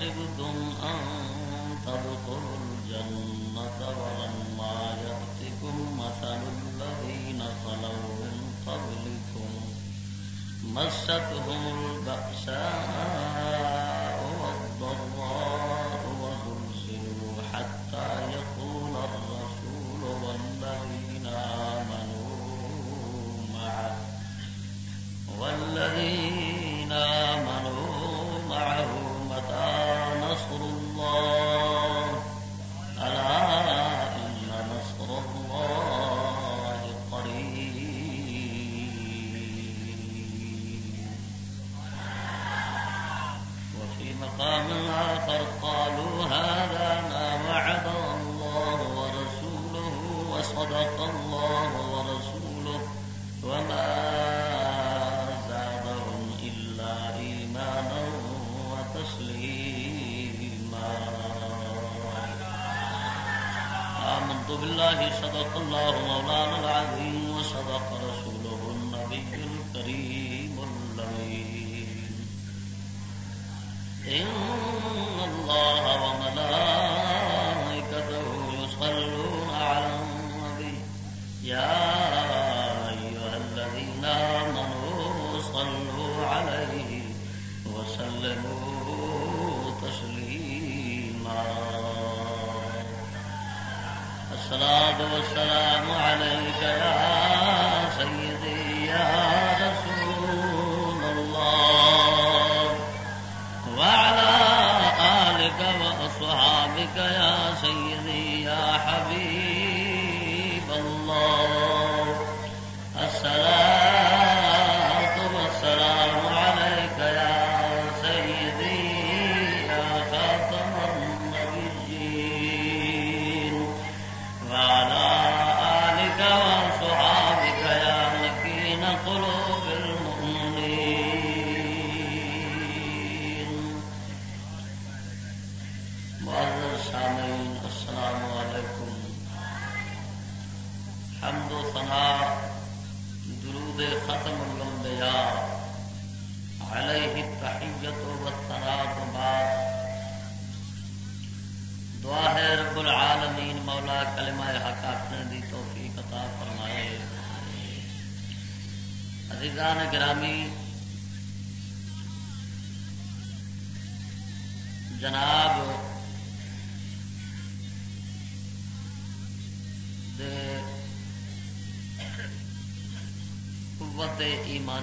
حسبتم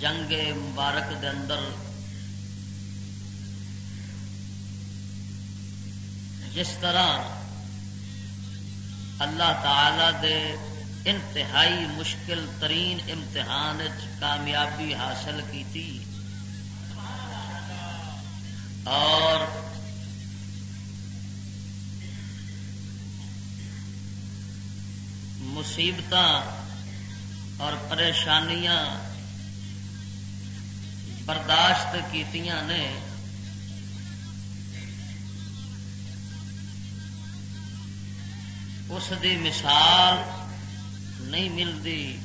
جنگ مبارک دے اندر جس طرح اللہ تعالی دے انتہائی مشکل ترین امتحان کامیابی حاصل کی تھی مصیبت اور پریشانیاں برداشت کیتیاں نے۔ اس دی مثال نہیں ملتی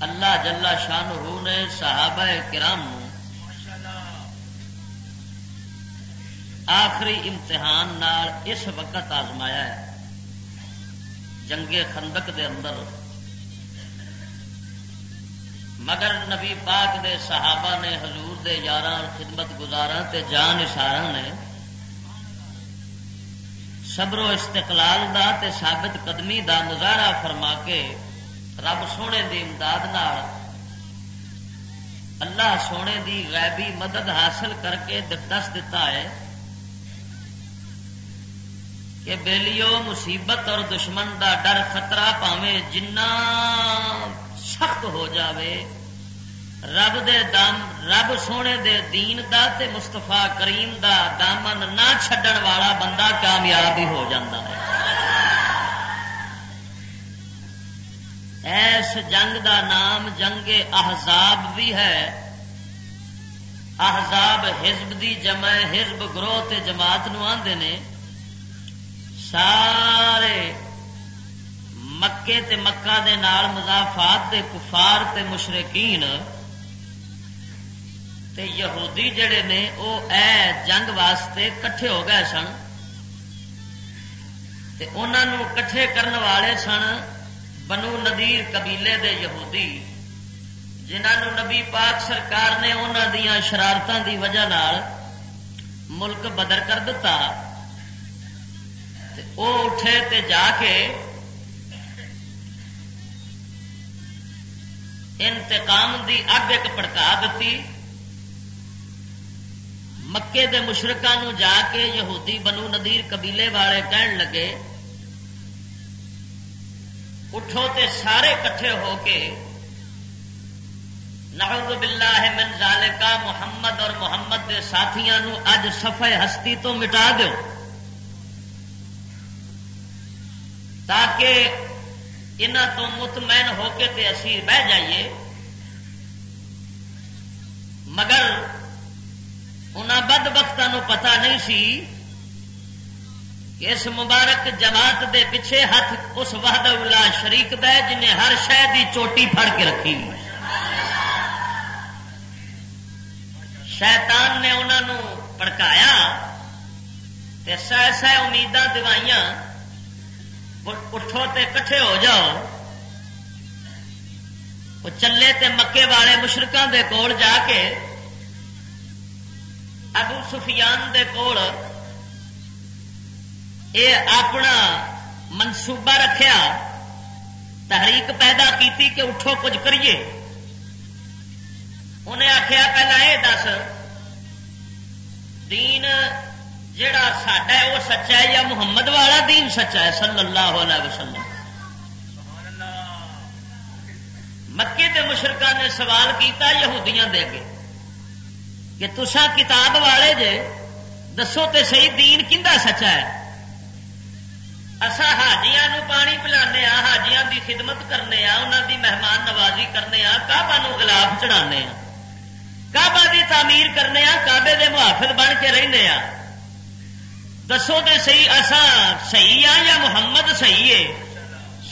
اللہ جلا شان رو نے صحابہ کرام آخری امتحان نال اس وقت آزمایا ہے۔ جنگے خندق دے اندر۔ مگر نبی پاک دے صحابہ نے، حضور دے یار خدمت گزارا تے جان اشارہ نے صبر و استقلال دا تے ثابت قدمی دا مظاہرہ فرما کے رب سونے دی امداد نال اللہ سونے دی غیبی مدد حاصل کر کے دس دیتا ہے۔ کہ بیلیو مصیبت اور دشمن دا ڈر خطرہ پاوے جنہ سخت ہو جاوے، رب دے دام، رب سونے دے دین دا تے مستفا کریم دا دامن نہ چھڈن والا بندہ کامیاب ہی ہو جاتا ہے۔ ایس جنگ دا نام جنگ احزاب بھی ہے۔ احزاب حزب دی جمع، حزب گروہ تے جماعت نو آندے نے۔ سارے مکے تے مکہ دے نال مضافات دے کفار تے مشرقین تے یہودی جڑے نے او اے جنگ واسطے کٹھے ہو گئے سن تے انہوں کٹھے کرنے والے سن بنو ندیر قبیلے دے یہودی جنہوں نبی پاک سرکار نے انہوں دیا شرارتوں دی وجہ نال ملک بدر کر دتا تے او اٹھے تے جا کے انتقام دی اگ ایک پڑکا دیتی۔ مکے دے مشرقوں جا کے یہودی بنو ندیر قبیلے والے کہن لگے، اٹھو تے سارے کٹھے ہو کے نعوذ باللہ من ذالکا محمد اور محمد کے ساتھیاں اج سفے ہستی تو مٹا دو تاکہ انہوں تو مطمئن ہو کے تے اسی بہ جائیے۔ مگر ان بد بختوں پتا نہیں سی کہ اس مبارک جماعت دے پیچھے ہاتھ اس وحد اللہ شریک دے جنہیں ہر شہ کی چوٹی پھڑ کے رکھی۔ شیطان نے انہوں پڑکایا سہ سہ امیداں دوائیاں اٹھو تے کٹھے ہو جاؤ۔ وہ چلے تے مکے والے مشرقوں دے کول جا کے ابو سفیان دے کول اے اپنا منصوبہ رکھیا، تحریک پیدا کیتی کہ اٹھو کچھ کریے۔ انہیں آخیا پہلا یہ دس، دین جڑا ساڈا ہے وہ سچا ہے یا محمد والا دین سچا ہے؟ صلی اللہ علیہ وسلم۔ مکے کے مشرقہ نے سوال کیتا یہودیاں دے کے کہ تسا کتاب والے جے دسو تے صحیح دین کھا سچا ہے؟ اصا حاجیا پانی پلا حاجیا دی خدمت کرنے انہوں دی مہمان نوازی کرنے کعبہ نو گلاب چڑھا کعبہ دی تعمیر کرنے کعبے دے محافظ بن کے رہنے دسو تے صحیح اصا صحیح آ یا محمد صحیح ہے؟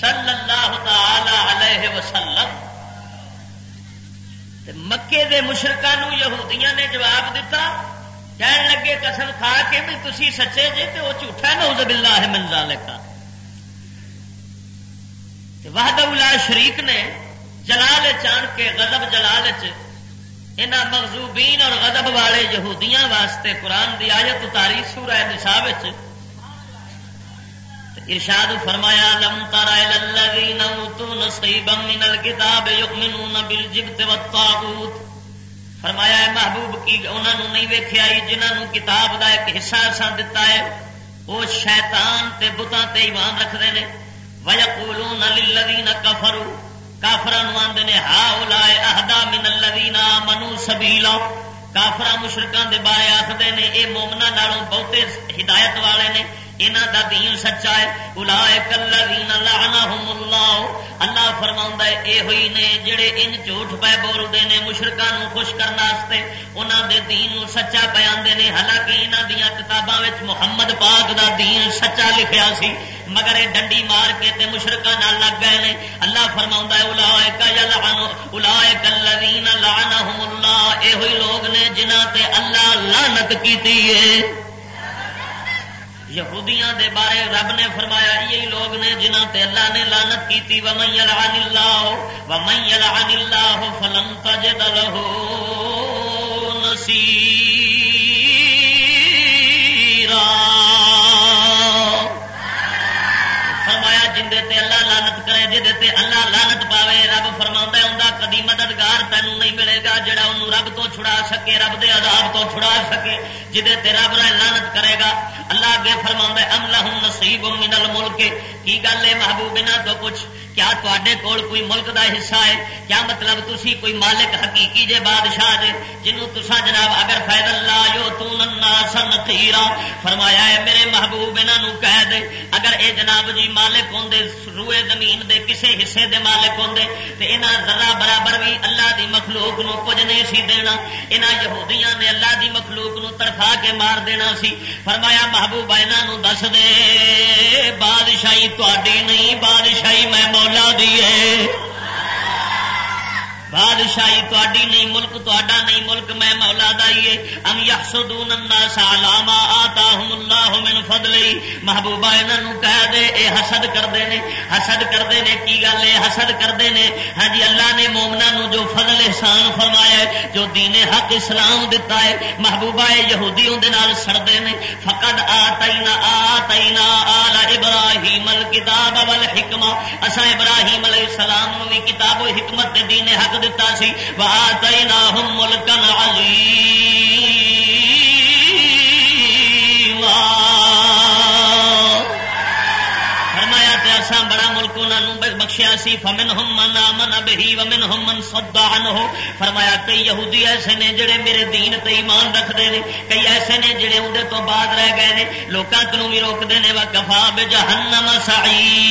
صلی اللہ تعالی علیہ وسلم۔ مکے دے مشرقوں یہودیاں نے جواب دیتا کہن لگے قسم کھا کے بھی تھی سچے جے تو وہ جھوٹا نوز باللہ ہے منزا لکھا وحد اللہ شریک نے جلال چان کے، غضب جلال چ مغزوبین اور غضب والے یہودیاں واسطے قرآن دی آیت اتاری سورہ نصاب ارشاد فرمایا، لم تر الذين اوتوا نصيبا من الكتاب يؤمنون بالجبت والطاغوت۔ فرمایا ہے محبوب، کی انہوں نے نہیں ویکھیا جنہوں کتاب دا ایک حصہ سا دتا ہے، وہ شیطان تے بتاں تے ایمان رکھدے نے۔ ويقولون للذين كفروا۔ کافران آندے نے ہا اولائے اهدا من الذين امنوا سبيلا کافر مشرکان دے بارے آخدے نے، اے مومنا نالوں بہتے ہدایت والے نے یہاں دا دین سچا ہے. الا الذین لعنهم اللہ. اللہ فرما اے ہوئی نے جڑے ان جھوٹ پہ بولتے ہیں مشرقہ خوش کرنے انہوں دے دین نو سچا پہ آتے ہیں حالانکہ یہاں دیا کتاباں محمد پاک دا دین سچا لکھیا سی مگر یہ ڈنڈی مار کے تے مشرقہ نہ لگ گئے نے۔ اللہ فرما الذین لعنهم اللہ۔ اے ہوئی لوگ نے جنہ تے اللہ لعنت کیتی ہے۔ یہودیاں دے بارے رب نے فرمایا یہی لوگ نے جنہ تے اللہ نے لانت کی تھی ومن یلعن اللہ، ومن یلعن اللہ فلن تجد له جندے تے اللہ لانت کرے جہے اللہ لانت پاوے، رب فرما ہوں کدی مددگار تینوں نہیں ملے گا جڑا انہوں رب تو چھڑا سکے، رب دے عذاب تو چھڑا سکے جہے تے رب رائے لانت کرے گا۔ اللہ اگے فرما ام لہم نصیب من الملک کی گل ہے محبوب نہ تو کچھ؟ کیا تے کول کوئی ملک دا حصہ ہے؟ کیا مطلب تسی کوئی مالک حقیقی جے بادشاہ جے، جنوں تسا جناب اگر فائد اللہ یو تو الناس نقیرا فرمایا ہے، میرے محبوب انہاں کہہ دے، اگر اے جناب جی مالک ہوندے روئے زمین دے کسے حصے دے مالک ہوندے تے انہاں ذرہ برابر بھی اللہ دی مخلوق نو کچھ نہیں سی دینا۔ انہاں یہودیاں نے اللہ دی مخلوق نو تڑفا کے مار دینا سی۔ فرمایا، محبوب انہاں نو دس دے، بادشاہی تہاڈی نہیں، بادشاہی میں مولا دی ہے۔ بادشاہی تاری نہیں، ملک تا نہیں، ملک میں مولا دائیے ام یحسدون الناس علاما آتاہم اللہ من فضلی محبوبہ انہوں کہہ دے، اے حسد کردے نے۔ حسد کردے نے، کی گل ہے؟ حسد کردے نے۔ ہاں جی اللہ نے مومنا نو جو فضل احسان فرمایا ہے، جو دین حق اسلام دتا ہے، محبوبہ یہودی اون دے نال سڑدے نے۔ فقد آتینا آتینا آل ابراہیم الکتاب والحکمہ۔ اسا ابراہیم علیہ السلام نو بھی کتاب و حکمت دین حق دتا سی، وآتیناہم ملکن عظیما۔ فرمایا تے اساں بڑا ملک انہاں بخشیا سی فمن ہم من آمن بہی ومن ہم من صد عنہ۔ فرمایا کئی یہودی ایسے نے جڑے میرے دین تے ایمان رکھدے نے، کئی ایسے نے جڑے اودے تو بعد رہ گئے نے۔ لوکاں کنوں بھی روکدے نے، وکفا بجہنم سعیرا۔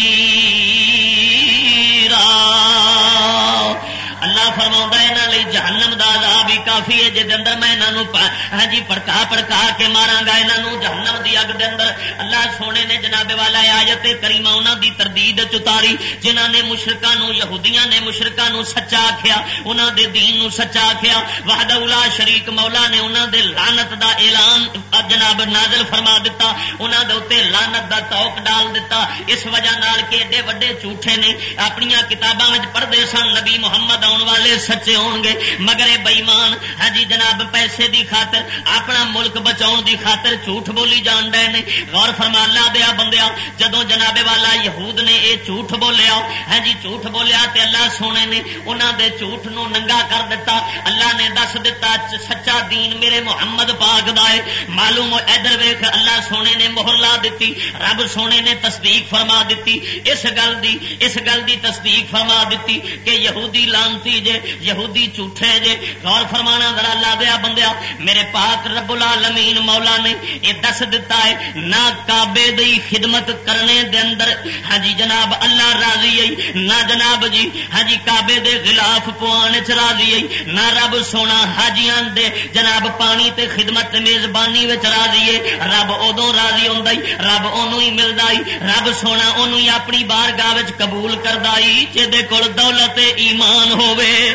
اللہ فرما یہاں جہنم دا عذاب بھی کافی ہے۔ جہد اندر میں یہاں ہاں جی پڑکا پڑکا کے مارا گا یہاں جہنم دی اگ دے اندر۔ اللہ سونے نے جناب والا آیت کریمہ انہوں دی تردید چتاری جنہ نے مشرقہ نو یہودیاں نے مشرقہ نو سچا آخیا انہوں دے دین نو سچا آخیا وحد اولا شریک مولا نے انہوں دے لانت دا اعلان جناب نازل فرما دیتا انہوں دے اتنے لانت دا توک ڈال دیتا اس وجہ نال کے ایڈے وڈے جھوٹے نے اپنی کتاباں پڑھتے سن، نبی محمد آن والے سچے ہون گے۔ مگر بئیمان ہاں جی جناب، پیسے دی خاطر، اپنا ملک بچاؤ دی خاطر جھوٹ بولی جان ڈے نے۔ غور فرما لا دیا بندیا جدو جناب والا یہود نے یہ جھوٹ بولیا ہاں جی جھوٹ بولیا تے اللہ سونے نے انہوں دے جھوٹ نو ننگا کر دیتا اللہ نے دس دیتا سچا دین میرے محمد پاک دا ہے۔ معلوم ادھر ویخ اللہ سونے نے مہر لا دیتی رب سونے نے تصدیق فرما دیتی اس گل دی، اس گل دی تصدیق فرما دیتی کہ یہودی لان لانتی جے، یہودی جھوٹے جے۔ غور فرمانا ذرا لا دیا بندیا، میرے پاک رب العالمین مولا نے یہ دس دتا ہے، نہ کعبے دی خدمت کرنے دے اندر۔ ہاں جی جناب، اللہ راضی ہے۔ نہ جناب جی ہاں جی کعبے دے خلاف پوانے چ راضی ہے۔ نہ رب سونا حاجیاں دے۔ جناب، پانی تے خدمت میزبانی وچ راضی ہے۔ رب ادو راضی ہوں رب اونوں ہی ملدا رب سونا اونوں ہی اپنی بارگاہ وچ قبول کردا جے کول دولت، ایمان ہو۔ یا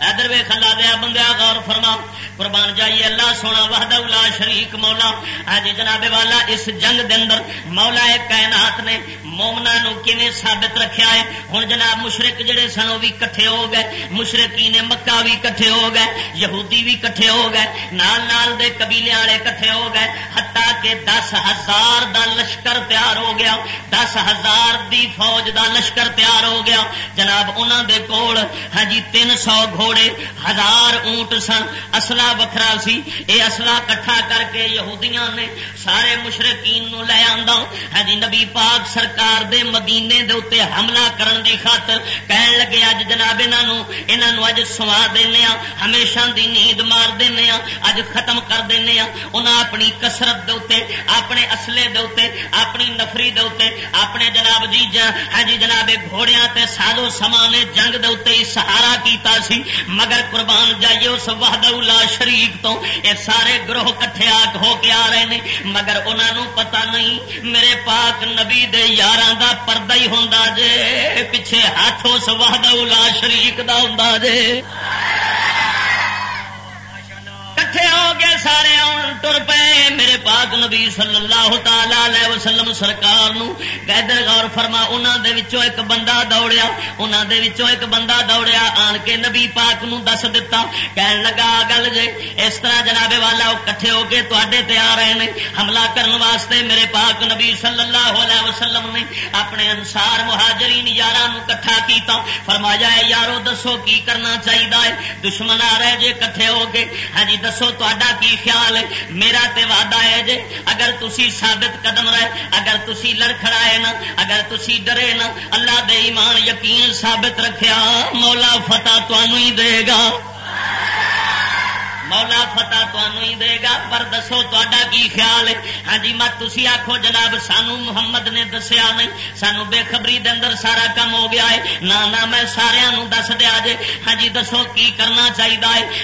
ادھر وے کھلا دیا بندیا غور فرما۔ قربان جائیے، اللہ سونا وحدہ الا شریک مولا۔ اج جناب والا، اس جنگ دے اندر مولا کائنات نے مومنا نو کیویں ثابت رکھیا ہے؟ ہن جناب مشرک جڑے سن وہ بھی کٹھے ہو گئے۔ مشرقین مکہ بھی کٹھے ہو گئے، یہودی بھی کٹھے ہو گئے، نال نال دے قبیلے والے کٹھے ہو گئے۔ ہتا کہ دس ہزار دا لشکر تیار ہو گیا، دس ہزار دی فوج دا لشکر تیار ہو گیا۔ جناب انہوں دے کول ہاں جی تین سو گھوڑے، ہزار اونٹ سن۔ اصلا وکھرا سی۔ یہ اصلا کٹھا کر کے یہودیاں نے سارے مشرقین نو لے آندا۔ ہاں جی نبی پاک سرکار دے مدینے دے اتنے حملہ کرن دی خاطر کہن لگے، اج جناب انہوں اج سوا دینا ہمیشہ دی نیند مار دینا اج ختم کر دینا انہاں اپنی کسرت دے اپنے اصلے دے اپنی نفری دے اپنے جناب جی ہاں جی جناب گھوڑیاں تے سازو سامان جنگ دے ہی سہارا کیتا سی۔ مگر قربان جائیے، اس وحد لا شریف تو یہ سارے گروہ کٹھے آگ ہو کے آ رہے ہیں مگر انہوں پتا نہیں، میرے پاک نبی دے یاراں دا پردہ ہی ہوں جے، پیچھے ہاتھ اس وحدہ لا شریف دا ہوں جے۔ کٹھے ہو کے سارے آن ٹر پے۔ میرے پاک نبی صلی اللہ تعالی وسلم سرکار گیدر غور فرما انہوں دے وچوں ایک بندہ دوڑیا انہوں دے وچوں ایک بندہ دوڑیا۔ آن کے نبی پاک نو دس دتا۔ کہن لگا گل جے، اس طرح جناب والا وہ کٹھے ہو کے تے تے آ رہے ہیں حملہ کرنے واسطے میرے پاک نبی صلی اللہ علیہ وسلم نے اپنے انسار مہاجرین یار کٹھا کیتا۔ فرمایا ہے یارو، دسو کی کرنا چاہیے دشمن آ رہے جے، کٹھے ہو کے۔ ہاں جی دسو تا کی خیال ہے میرا تے وعدہ ہے جے اگر تسی ثابت قدم رہے اگر تسی لڑکھڑائے نا اگر تسی ڈرے نا اللہ دے ایمان یقین ثابت رکھیا مولا فتح تنوع ہی دے گا مولا فتح تمہوں ہی دے گا، پر دسو تا کی خیال ہے؟ ہاں جی مت تھی آخو جناب، سانو محمد نے دسیا نہیں، سانو بے خبری دے اندر سارا کام ہو گیا ہے۔ نہ میں سارا دس دیا جے۔ ہاں جی دسو کی کرنا چاہیے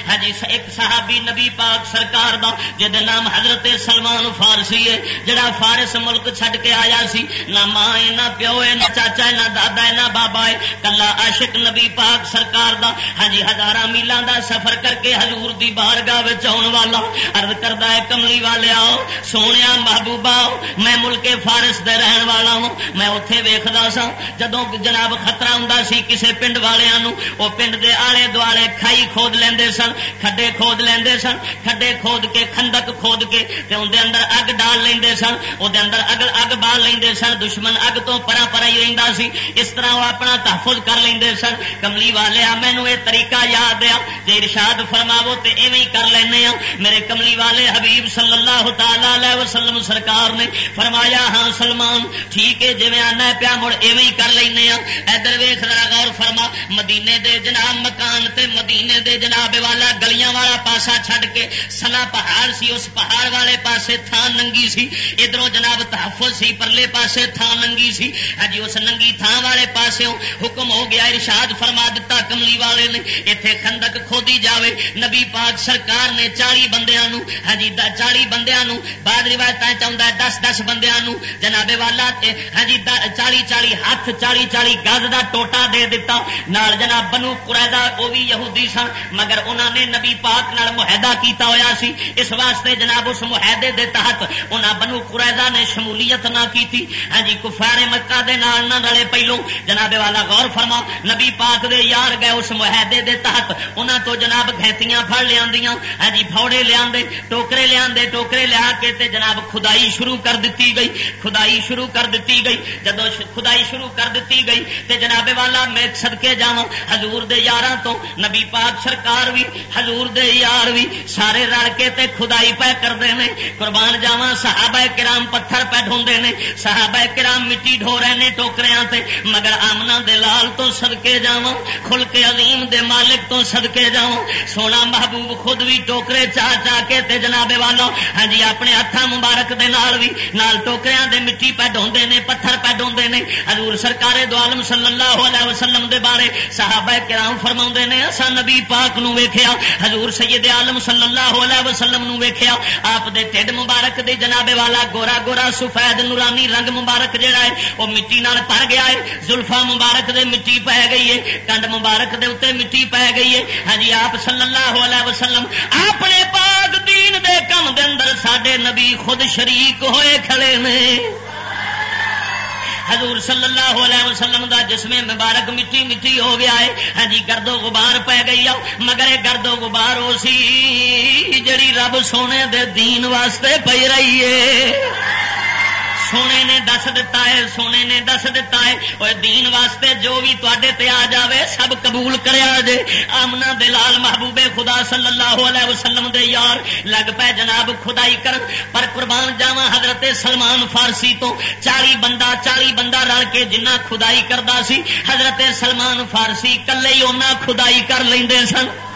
ہاں جی ایک صحابی نبی پاک سرکار دا جہد نام حضرت سلمان فارسی ہے، جڑا فارس ملک چھڈ کے آیا سی۔ نہ ماں ہے، نہ پیو ہے، نہ چاچا ہے، نہ دادا ہے، نہ بابا ہے۔ کلا عاشق نبی پاک سرکار دا۔ ہاں جی ہزار میلان دا سفر کر کے حضور دی بار بارگاہ آن والا۔ ارد کرتا ہے کملی والے آؤ سونے محبوبہ میں ملک فارس دے رہن والا ہوں، میں اتے ویختا سا جدو جناب خطرہ ہوں سی کسی پنڈ والوں وہ پنڈ دے آلے دوالے کھائی کھود لیندے سن، کھڈے کھود لیندے سن، کھڈے کھود کے، کھندک کھود کے، تے اندر اندر اگ ڈال لیندے سن وہ اندر اگ اگ بال لیندے سن، دشمن اگ تو پرا پرا ہی رہتا سی۔ اس طرح وہ اپنا تحفظ کر لیندے سن۔ کملی والے مینو یہ طریقہ یاد آ جی ارشاد فرماو تے ایویں کر لینے ہاں۔ میرے کملی والے حبیب صلی اللہ تعالی وسلم سرکار نے فرمایا ہاں سلمان، ٹھیک ہے جی آنا پیا، مڑ ایویں کر لینے ہاں۔ ادھر ویخ غور فرما، مدینے دے جناب مکان تے مدینے دے جناب والا گلیاں والا پاسا چھڈ کے سلا پہاڑ سی، اس پہاڑ والے پاسے تھان ننگی سی۔ ادھر جناب تحفظ سی، پرلے پاسے تھان ننگی سی۔ ہجی اس ننگی تھان والے پاسے حکم ہو گیا، ارشاد فرما دتا کملی والے نے اتنے خندق کھودی جاوے، نبی پاک سرکار نے چالی بندیا ہاں جی، چالی بندیا بعد روایت چاہتا ہے، دس دس بندیا جنابے والا ہاں جی، چالی چالی ہاتھ، چالی چالی گز کا ٹوٹا دے دیتا نال جناب بنو قریدا وہ بھی یہودی سن، مگر انہوں نے نبی پاک نال معاہدہ کیتا ہویا سی۔ اس واسطے جناب اس معاہدے دے تحت انہوں بنو قریدا نے شمولیت نہ کی ہاں جی کفار مکہ دے نال نہ رلے پہلو جنابے والا غور فرما، نبی پاک دے یار گئے اس معاہدے دے تحت انہوں تو جناب گھیتیاں پھڑ لیا ہاں جی فوڑے لیا ٹوکرے لیا ٹوکرے لیا کے تے جناب خدائی شروع کر دیتی گئی۔ خدائی شروع کر دیتی گئی۔ جدو خدائی شروع کر دیتی گئی تے جناب والا میں سدکے جا ہزور دے یار تو نبی پاک سرکار بھی ہزور دے یار بھی سارے رل کے تے خدائی پہ کرتے ہیں قربان جاوا صحابہ کرام پتھر پہ ڈھونڈے نے۔ صحابہ کرام مٹی ڈھو رہے ہیں ٹوکریاں تے۔ مگر آمنا دے لال تو سدکے جا کھل کے عظیم دے مالک تو سدکے جا سونا محبوب خود بھی ٹوکرے چاہ چاہ کے تے جناب والوں ہاں جی اپنے ہاتھ مبارک دے نال بھی، نال ٹوکریاں دے مٹی پہ ڈھونڈے نے، پتھر پہ ڈھونڈے نے۔ حضور سرکار دو عالم صلی اللہ علیہ وسلم دے بارے صحابہ کرام فرما نے، اسا نبی پاک نو ویکھیا، حضور سید عالم صلی اللہ علیہ وسلم نو ویکھیا۔ آپ دے ٹھڈ مبارک دے جناب والا گورا گورا سفید نورانی رنگ مبارک جڑا ہے وہ مٹی نال بھر گیا ہے۔ زلفا مبارک دے مٹی پہ گئی ہے، کنڈ مبارک دے اتنے مٹی پہ گئی ہے۔ ہاں جی آپ صلی اللہ علیہ وسلم اپنے پاک دین دے کم دے اندر سڈے نبی خود شریک ہوئے کھڑے نے۔ حضور صلی اللہ علیہ وسلم دا جسم مبارک مٹی مٹی ہو گیا ہے۔ ہاں جی گردو غبار پی گئی آ مگر گردو غبار ہو سی جڑی رب سونے دے دین واسطے پی رہی ہے۔ سونے نے دس دتا ہے، سونے نے دس دتا ہے۔ اور دین واسطے جو بھی تے آ جاوے، سب قبول کریا جے۔ آمنا دلال محبوبے خدا صلی اللہ علیہ وسلم دے یار۔ لگ پے جناب خدائی کر پر قربان جاوا حضرت سلمان فارسی تو چالی بندہ چالی بندہ رل کے جنہ خدائی کرتا سی، حضرت سلمان فارسی کلے ہی خدائی کر لیں سن۔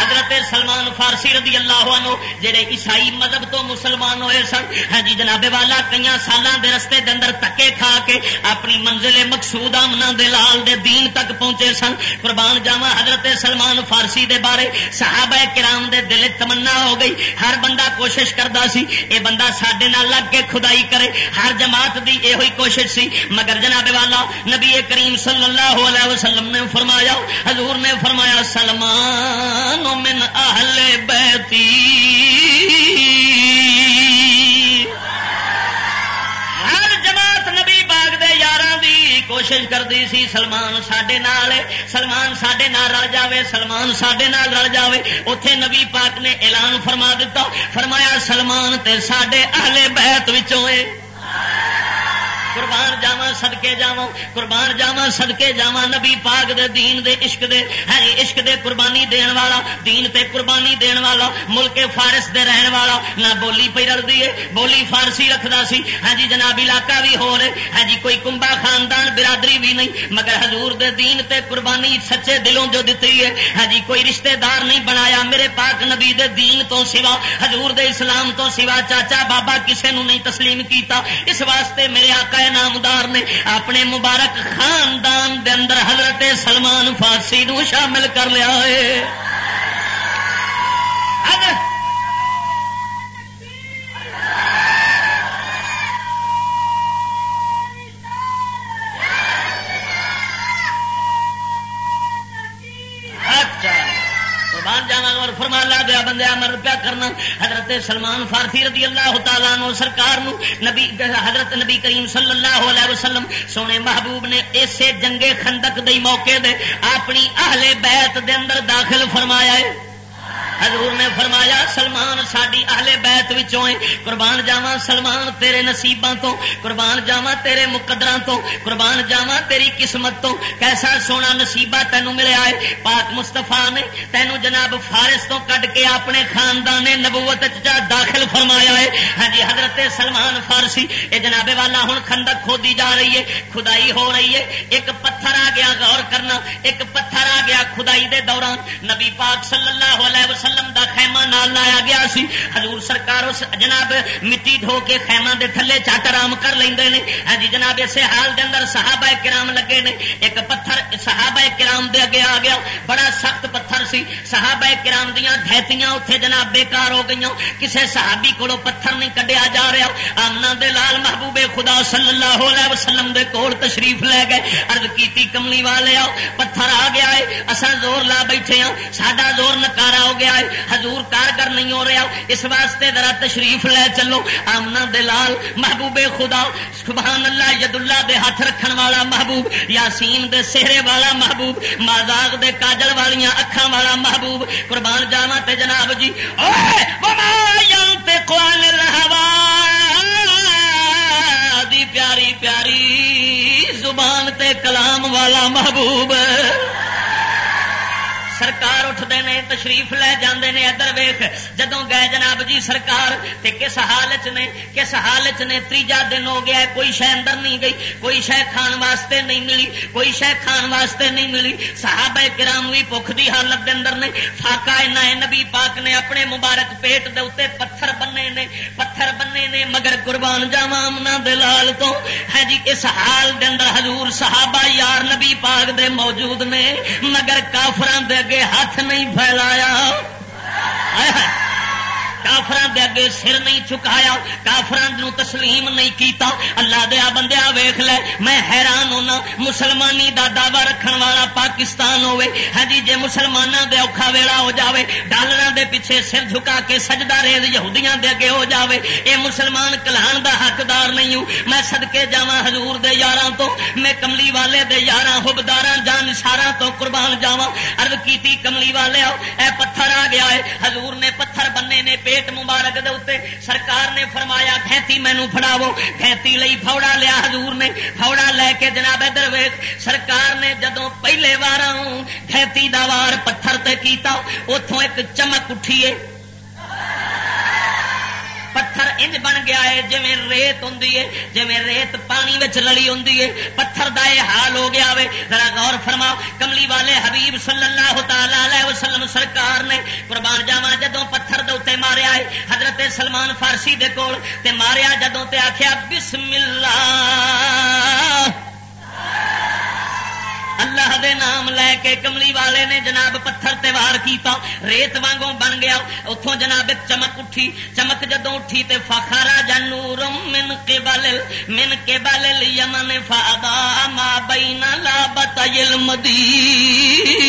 حضرت سلمان فارسی رضی اللہ عنہ، جڑے عیسائی مذہب تو مسلمان ہوئے سن۔ ہاں جی جناب والا کئی سالوں کے رستے دے اندر تکے کھا کے اپنی منزل مقصود آمنا دے لال دے دین تک پہنچے سن۔ قربان جاوا حضرت سلمان فارسی دے بارے۔ صحابہ کرام دے دل تمنا ہو گئی۔ ہر بندہ کوشش کرتا سی، اے بندہ سڈے لگ کے خدائی کرے۔ ہر جماعت دی یہ ہوئی کوشش سی۔ مگر جناب والا، نبی کریم صلی اللہ علیہ وسلم نے فرمایا، حضور نے فرمایا، سلمان من اہل بیتی۔ ہر جماعت نبی باغ دے یار دی کوشش کرتی سی، سلمان سڈے نال، سلمان سڈے نال رل جاوے، سلمان سڈے نال رل جاوے۔ اتے نبی پاک نے اعلان فرما دیتا فرمایا، سلمان تے سڈے اہل بیت وچوں قربان جاوا سدکے جاوا قربان جاوا سدکے جاوا نبی پاک دے دین دے عشق دے ہے عشق دے قربانی دین والا، دین تے قربانی دین والا، ملک فارس دے رہن والا، نہ بولی پی رلتی ہے بولی فارسی رکھدا سی ہاں جی جناب علاقہ بھی ہو رہے ہاں جی کوئی کمبا خاندان برادری بھی نہیں، مگر حضور دے دین تے قربانی سچے دلوں جو دیتی ہے ہاں جی کوئی رشتہ دار نہیں بنایا، میرے پاک نبی دے دین تو سوا، حضور دے اسلام تو سوا چاچا بابا کسے نو نہیں تسلیم کیتا، اس واسطے میرے آقا نامدار نے اپنے مبارک خاندان دے اندر حضرت سلمان فارسی نو شامل کر لیا ہے۔ دیا بندے پیا کرنا۔ حضرت سلمان فارسی رضی اللہ تعالیٰ نو سرکار نو نبی حضرت نبی کریم صلی اللہ علیہ وسلم سونے محبوب نے اسے جنگے خندق دے موقع دے اپنی اہل بیت دے اندر داخل فرمایا ہے۔ حضور نے فرمایا، سلمان ساری اہل بیت وچوں قربان جاوا سلمان تیرے نصیباں تو، قربان جاوا تیرے مقدر تو، قربان جاوا تیری قسمت تو، کیسا سونا نصیبہ تینوں ملیا ہے، پاک مستفا نے تینوں جناب فارس تو کٹ کے اپنے خاندان نے نبوت داخل فرمایا ہے۔ ہاں جی حضرت سلمان فارسی یہ جناب والا ہوں خندق کھودی جا رہی ہے خدائی ہو رہی ہے۔ ایک پتھر آ گیا، غور کرنا، ایک پتھر آ گیا خدائی دے دوران۔ نبی پاک صلی اللہ علیہ وسلم وسلم دا خیمہ نال لایا گیا سی۔ حضور سرکار اس جناب مٹی دھو کے خیمہ دے تھلے چٹ آرام کر لیں ہاں جی جناب، اسے حال دے اندر صحابہ کرام لگے نے۔ ایک پتھر، صحابہ کرام دے اگے آ گیا۔ بڑا سخت پتھر سی۔ صحابہ کرام دیا دھیتیاں اتنے جناب بےکار ہو گئی کسے صحابی کو پتھر نہیں کڈیا جا رہا۔ آمنا دے لال محبوب خدا صلی اللہ علیہ وسلم دے کول تشریف لے گئے۔ ارد کی کملی والے آؤ، پتھر آ گیا ہے۔ اصا زور لا بیٹھے ہاں۔ ساڈا زور نکارا ہو گیا ہے حضور کارگر نہیں ہو رہا، اس واسطے ذرا تشریف لے چلو۔ آمنا دلال، محبوب خدا سبحان اللہ ید اللہ دے ہاتھ رکھن والا محبوب، یاسین دے سہرے والا محبوب مازاغ دے کاجل والیاں اکھان والا محبوب۔ قربان جاوا تے جناب جی۔ دی پیاری پیاری زبان تے کلام والا محبوب۔ سرکار اٹھتے ہیں تشریف لے جاندے نے، ادھر ویخ جدو گئے جناب جی سرکار، تے کس حالت نے، کس حالت نے تیجا دن ہو گیا کوئی شہ اندر نہیں گئی، کوئی شہ کھان واسطے نہیں ملی، کوئی شہ کھان واسطے نہیں ملی۔ صحابہ کرام بھی بخ کی حالت دے اندر نے فاقا اینا ہے، نبی پاک نے اپنے مبارک پیٹ دے اتنے پتھر بننے نے، پتھر بننے نے، مگر قربان جاوا امنا دلال تو۔ ہے جی اس حال دے اندر حضور صحابہ یار نبی پاک دے موجود نے، مگر کافران دے اگے ہاتھ نہیں پھیلایا۔ کافران دے اگے سر نہیں چکایا کافران نو تسلیم نہیں کیتا۔ اللہ دیا بندیا ویخ لے، میں حیران ہونا، مسلمانی دا دعوی رکھن والا پاکستان ہوے ہاں جی جے مسلمانوں دے اوکھا ویلا ہو جاوے ڈالر دے پیچھے سر جھکا کے سجدہ ریز یہودیاں دے اگے ہو جاوے۔ اے مسلمان کلان دا حقدار نہیں ہوں۔ میں صدقے جاواں حضور دے یاراں تو، میں کملی والے دے یاراں، حبداراں، جان سارا تو قربان جاواں۔ عرض کیتی کملی والے اے پتھر آ گیا ہے۔ حضور نے پتھر بننے نے پیٹ مبارک دے اتنے سرکار نے فرمایا گھینتی مینو فڑاو گھینتی لئی فوڑا لیا حضور نے فوڑا لے کے جناب ادھر ویخ سرکار نے جدو پہلے وار کھیتی دا وار پتھر تے کیتا اتوں ایک چمک اٹھیے پتھر انج بن گیا ہے جی ریت ہوں جی ریت پانی رلی ہوں پتھر دا یہ حال ہو گیا وے۔ ذرا غور فرما کملی والے حبیب صلی اللہ تعالی وسلم سرکار نے قربان جاوا جدو پتھر دے ماریا ہے، حضرت سلمان فارسی دے کول، تے ماریا جدوں تے آخیا بسم اللہ۔ اللہ دے نام لے کے کملی والے نے جناب پتھر تے وار کیتا، ریت وانگوں بن گیا اتوں جناب چمک اٹھی، چمک جدو اٹھی تے فخرا جنور من کے بل من کے بل یمن فادا ما بین لا بتل مدینہ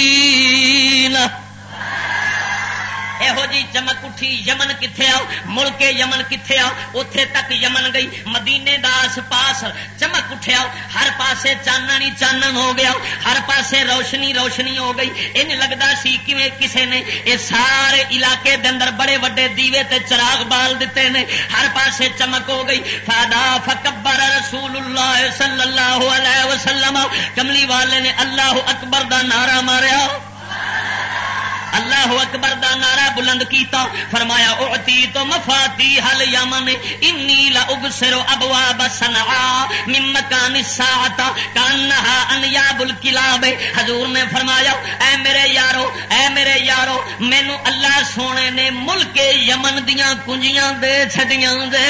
یہو جی چمک اٹھی، یمن کتنے آؤ؟ مڑ کے یمن کتنے آؤ؟ اتے تک یمن گئی، مدینے داس پاس چمک اٹھیا ہر پاسے چانن ہی چانن ہو گیا، ہر پاسے روشنی روشنی ہو گئی۔ ان لگتا سی کسے نے؟ یہ سارے علاقے دے اندر بڑے وڈے دیوے تے چراغ بال دیتے ہیں ہر پاسے چمک ہو گئی۔ فادا فکبر رسول اللہ صلی اللہ علیہ وسلم۔ کملی والے نے اللہ اکبر دا نعرہ ماریا۔ اللہ اکبر دا نعرہ بلند کیتا، فرمایا اعتی تو مفاتی حل یمن، انی لا ابواب صنعاء من مکان الساعه کانها انیاب الكلاب حضور نے فرمایا، اے میرے یارو، اے میرے یارو مینو اللہ سونے نے ملک یمن دیاں کنجیاں دے چھڈیاں دے۔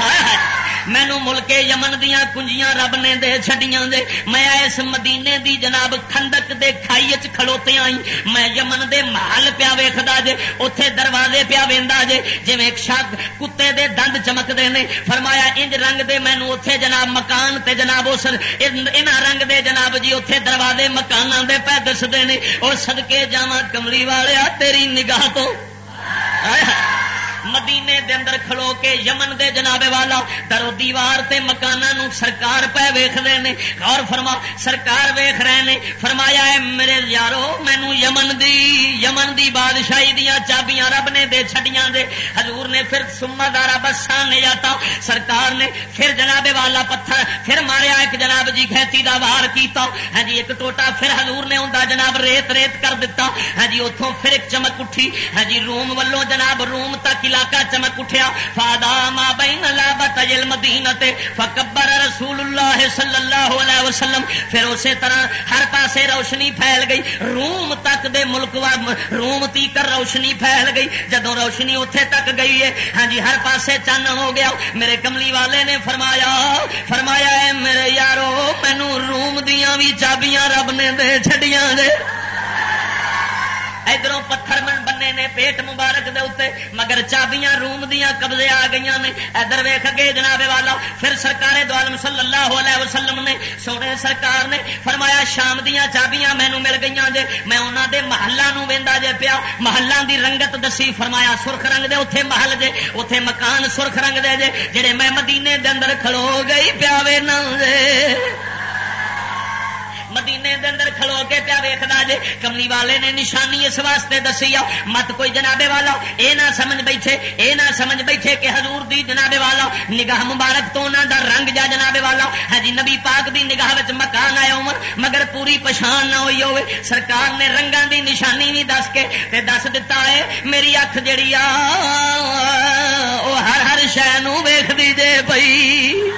ہائے ہائے۔ مینو ملک یمن دیا کنجیاں رب نے دے چڈیاں دے۔ میں اس مدینے دی جناب خندق دے کھائی کھڑوتے آئی میں یمن دے محل پیا ویخا جے اتے دروازے پیا وہدا جے جی شک کتے دے دند چمکتے ہیں فرمایا، انج رنگ دے مینو اتے جناب مکان تے جناب اس ان رنگ دے جناب جی اتے دروازے مکانوں دے پہ دستے ہیں اور سدکے جا کملی والے تیری نگاہ تو آیا۔ مدینے دے اندر کھلو کے یمن دے جناب والا درو دیوار تے مکانا نو سرکار پہ ویخ دے نے۔ اور فرما، سرکار ویخ رہے نے۔ فرمایا ہے میرے یارو مینو یمن دی یمن دی بادشاہی دیا چابیاں رب نے دے چھڑیاں دے۔ حضور نے پھر سما دارا بسان نے جاتا سرکار نے پھر جناب والا پتھر پھر ماریا۔ ایک جناب جی کھیتی دا وار کیتا۔ ہاں جی ایک ٹوٹا پھر حضور نے ہوں جناب ریت ریت کر دیتا ہاں جی اتوں پھر ایک چمک اٹھی۔ ہاں جی روم والوں جناب، روم تک علاقہ چمک اٹھیا، فادا ما بین لابت جل مدینہ فکبر رسول اللہ صلی اللہ علیہ وسلم، پھر اسی طرح ہر پاسے روشنی پھیل گئی، روم تک دے ملک روم تی کر روشنی پھیل گئی جدو روشنی اتے تک گئی ہے ہاں جی ہر پاسے چن ہو گیا، میرے کملی والے نے فرمایا فرمایا ہے میرے یارو مینو روم دیا بھی چابیاں رب نے دے چھڑیاں دے۔ ادھر پتھر من بنے نے پیٹ مبارک دے اتنے مگر چابیاں روم دیا قبضے آ گئی نے۔ ادھر ویخ گے جناب والا، پھر سرکار دعالم صلی اللہ علیہ وسلم نے، سونے سرکار نے فرمایا، شام دیا چابیاں مینو مل گئی جے، میں انہوں دے محلہ نو وہدا جے پیا، محلہ دی رنگت دسی۔ فرمایا، سرخ رنگ دے اتے محل جے اتے مکان سرخ رنگ دے جے، جڑے میں مدینے دے اندر کھلو گئی پیا وے نہ مدینے دے اندر کھلو کے پیا ویکھدا جے، کملی والے نے نشانی اس واسطے دسی آ، مت کوئی جنابے والا، اے نہ سمجھ بیٹھے، اے نہ سمجھ بیٹھے کہ حضور دی جنابے والا، نگاہ مبارک تو انہاں دا رنگ جا جنابے والا ہاں جی نبی پاک دی نگاہ وچ مکان آیا عمر مگر پوری پہچان نہ ہوئی ہوے سرکار نے رنگاں دی نشانی بھی دس کے تے دس دتا ہے، میری اکھ جڑی آ، او ہر ہر شے نو ویکھدی جے پئی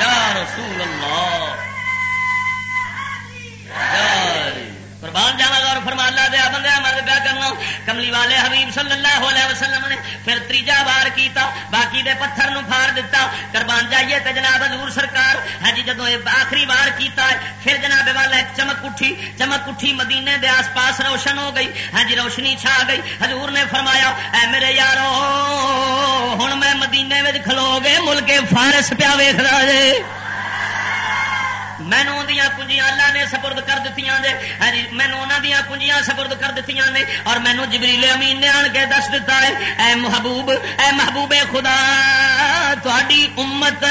یا رسول اللہ یا قربان جانا گور فرما اللہ دیا بندہ مرد پیا کرنا۔ کملی والے حبیب صلی اللہ علیہ وسلم نے پھر تیجا وار کیتا، باقی دے پتھر نو پھاڑ دیتا قربان جائیے تے جناب حضور سرکار۔ ہاں جی جدو آخری وار کیتا ہے، پھر جناب والا ایک چمک اٹھی۔ چمک اٹھی، مدینے دے آس پاس روشن ہو گئی۔ ہاں جی روشنی چھا گئی۔ حضور نے فرمایا، اے میرے یارو ہوں میں مدینے میں کھلو گے ملک فارس پیا ویخ رہا جے۔ مینو دیا کنجیاں اللہ نے سپرد کر دیتی نے یعنی مینو انہوں دیا کنجیاں سپرد کر دیتی نے، اور مینو جبریل امین نے آن کے دس دیتا ہے، اے محبوب اے محبوب خدا تاری امت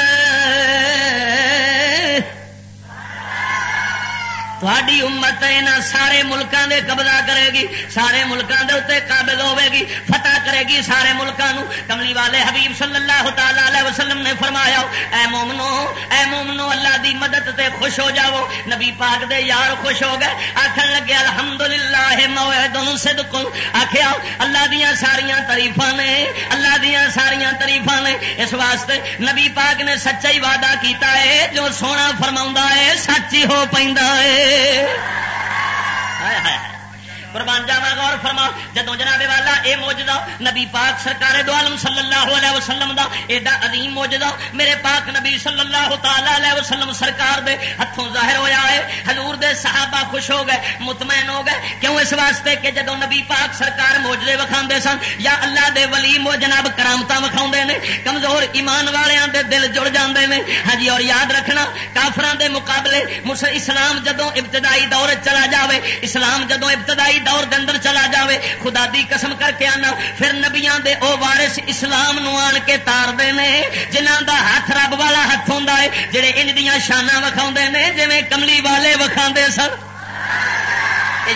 تھوڑی امت یہاں سارے ملکوں کے قبضہ کرے گی سارے ملکوں کے اتنے قابل ہوے گی فتح کرے گی سارے ملکوں کملی والے حبیب صلی اللہ تعالی علیہ وسلم نے فرمایا اے مومنو اے مومنو اللہ دی مدد تے خوش ہو جاؤ نبی پاک دے یار خوش ہو گئے آخر لگے الحمد للہ موعدن صدق آخیا اللہ دیا ساریا تریفا نے اللہ دیا ساریا تریفا نے اس واسطے نبی پاک نے سچا ہی وعدہ کیتا ہے جو سونا فرما ہے سچ ہی ہو پہ قربان جاوا غور فرما جدو جناب والا اے موجدہ نبی پاک سرکار دو عالم صلی اللہ علیہ وسلم دا ایڈا عظیم موجدہ میرے پاک نبی صلی اللہ تعالی علیہ وسلم سرکار دے ہاتھوں ظاہر ہویا ہے، حضور دے صحابہ خوش ہو گئے، مطمئن ہو گئے، کیوں اس واسطے کہ جدو نبی پاک سرکار موجدے وکھاندے سن، یا اللہ دے ولی مو جناب کرامتا وکھاؤندے نے، کمزور ایمان والیاں دے دل جڑ جاندے نے ہاں جی اور یاد رکھنا، کافراں دے مقابلے اسلام جدو ابتدائی دور چلا جاوے، اسلام جدو ابتدائی دور دے اندر چلا جاوے، خدا دی قسم کر کے آنا۔ پھر نبیاں دے او وارث اسلام نو آن کے تار دے نے، جنہاں دا ہاتھ رب والا ہاتھ ہوندا ہے، جڑے ان دیاں شاناں وکھاوندے نے، جویں کملی والے وکھاندے سن۔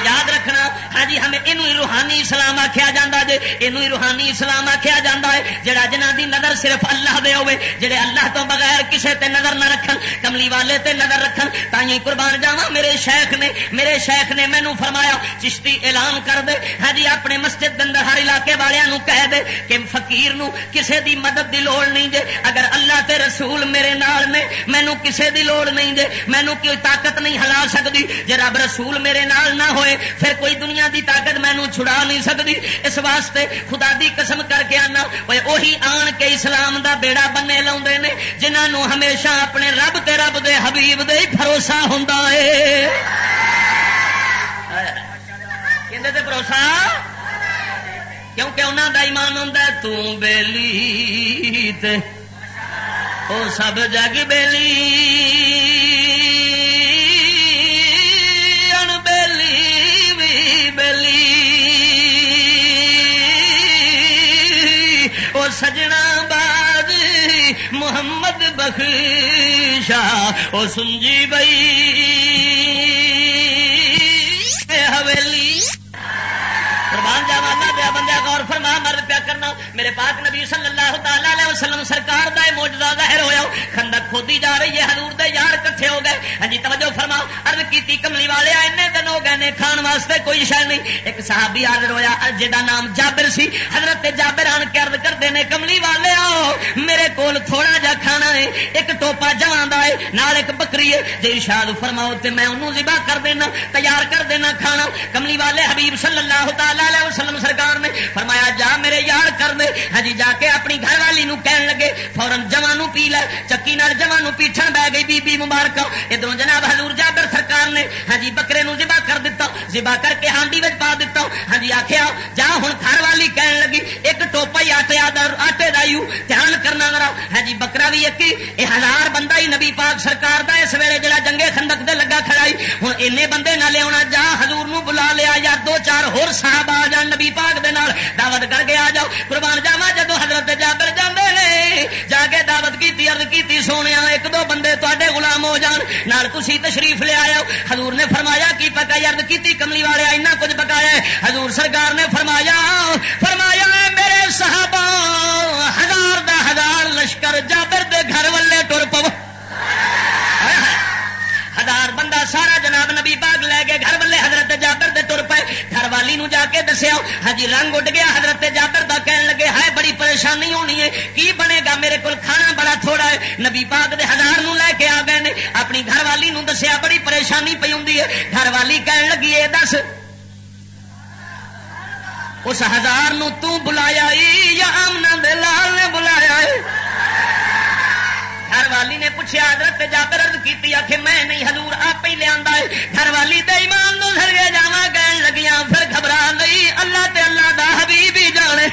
یاد رکھنا ہاں جی ہمیں یہ روحانی اسلام آخیا جا جی یہ روحانی اسلام آخیا جا ہے۔ جہاں جنہ دی نظر صرف اللہ دے ہوے جڑے اللہ تو بغیر کسے تے نظر نہ رکھن، کملی والے تے نظر رکھن تھی قربان جاوا میرے شیخ نے، میرے شیخ نے مینو فرمایا، چشتی اعلان کر دے۔ ہاں جی اپنے مسجد اندر ہر علاقے والوں کہہ دے کہ فقیر نو کسے دی مدد دی لوڑ نہیں جے۔ اگر اللہ تے رسول میرے نال نے مینو کسے دی لوڑ نہیں جے۔ مینو کوئی طاقت نہیں ہلا سکتی جی رب رسول میرے نال نہ ہوئے، پھر کوئی دنیا دی طاقت مینو چھڑا نہیں سکتی اس واسطے خدا دی قسم کر کے آنا۔ وہی آن کے اسلام دا بیڑا بنے لاؤ نے جنہوں ہمیشہ اپنے رب تے رب دے حبیب دے بھروسہ ہوں بھروسہ؟ کیونکہ انہوں کا ایمان ہوں تیلی سب جگ بیلی۔ محمد بخشا، او سمجھی بئی حویلی۔ قربان جاوانا پیا بندہ غور فرما، مرد پیا کرنا۔ میرے پاک نبی صلی اللہ تعالی علیہ وسلم سرکار دا موجودہ ظاہر ہویا۔ خندق کھودی جا رہی ہے، حضور دے یار کٹھے ہو گئے۔ ہاں جی توجہ فرما عرض کیتی کملی والے اینے دن ہو گئے نے کھان واسطے کوئی شے نہیں۔ ایک صحابی حاضر ہویا جدا نام جابر سی، حضرت جابر آن کے عرض کردے نے، کملی والے آؤ، میرے کول تھوڑا جا کھانا ہے، ایک ٹوپا جوان ہے، نال ایک بکری ہے۔ جے ارشاد فرماؤ تے میں انہوں ذبح کر دینا، تیار کر دینا کھانا۔ کملی والے حبیب صلی اللہ تعالی علیہ وسلم سرکار نے فرمایا، جا میرے یار کر دے۔ ہاں جی جا کے اپنی گھر والی نو کہن لگے فورن جمع پی لے، چکی نال جمع نو پیچھن بہ گئی، بی بی مبارک ادھر جناب حضور جابر سرکار نے ہاں جی بکرے نو ذبح کر دیتا ذبح کر کے ہانڈی وچ پا دیتا ہاں جی آکھیا، جا ہن گھر والی کہن لگی، ایک ٹوپا ہی آٹے آٹے دا یو دھیان کرنا ذرا۔ ہاں جی بکرا بھی ایک ہی ہزار بندہ ہی نبی پاک سرکار دا اس ویلے جڑا جنگے خندق دے لگا کھڑائی ہن اینے بندے نہ لیا جا حضور نو بلا لیا یا دو چار ہور صاحب آ جان نبی پاک دے نال۔ دعوت کر کے آ جاؤ۔ قربان جاوا جدو حضرت جابر جاندے نے، جا کے دعوت کی عرض کی سونے ایک دو بندے تے غلام ہو جان، نال تسی تشریف لے آیا۔ حضور نے فرمایا، کی پکا یارد کی کملی والے اینا کچھ پکایا حضور سرکار نے فرمایا فرمایا میرے صحابہ، ہزار دا ہزار لشکر جابر دے گھر والے ٹر پو۔ ہزار بندہ سارا جناب نبی باغ لے گئے گھر والے حضرت جابر دے تر پے، گھر والی نو جا کے دسیا، ہجی رنگ اڈ گیا، حضرت جابر دا کہن لگے ہے بڑی پریشانی ہونی ہے، کی بنے گا؟ میرے کو کھانا بڑا تھوڑا ہے۔ نبی پاک دے ہزار نو لے کے آ گئے نے، اپنی گھر والی نو دسیا، بڑی پریشانی پی ہوں گھر والی کہن لگی ہے دس، اس ہزار نو تو بلایا، یا آمنا دے لال نے بلایا ہے۔ گھر والی نے پوچھا، حضرت جابر عرض کی آخ میں نہیں، حضور آپ ہی لیا گھر والی تے ایمان نو سرگے جا گہن لگیاں، پھر گھبرا گئی اللہ تے اللہ دا حبیب ہی جانے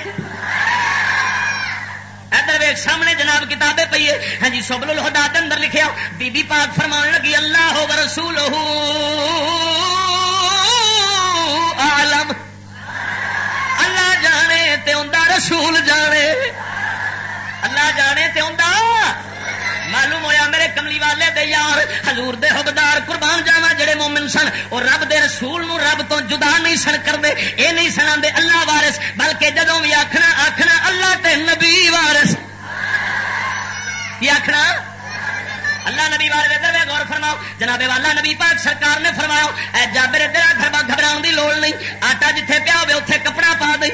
ادھر ویک سامنے جناب کتابیں پی ہے ہاں جی سبل الہدا کے اندر لکھیا، بی بی پاک فرمان لگی، اللہ ہو رسول عالم۔ اللہ جانے تے رسول جانے۔ اللہ جانے دے حبدار حضور دے حبدار قربان جاوا جڑے مومن سن اور رب دے رسول نو رب تو جدا نہیں سن کرتے، اے نہیں سنا دے اللہ وارس بلکہ جدوں بھی آخنا آخنا اللہ تے نبی وارس کی آخنا اللہ نبی والے ادھر میں غور فرماؤ۔ جناب والا نبی پاک سرکار نے فرماؤ اے جابر ادھر گھبراؤ دی لوڑ نہیں، آٹا جتھے پیا ہوے اتنے کپڑا پا دیں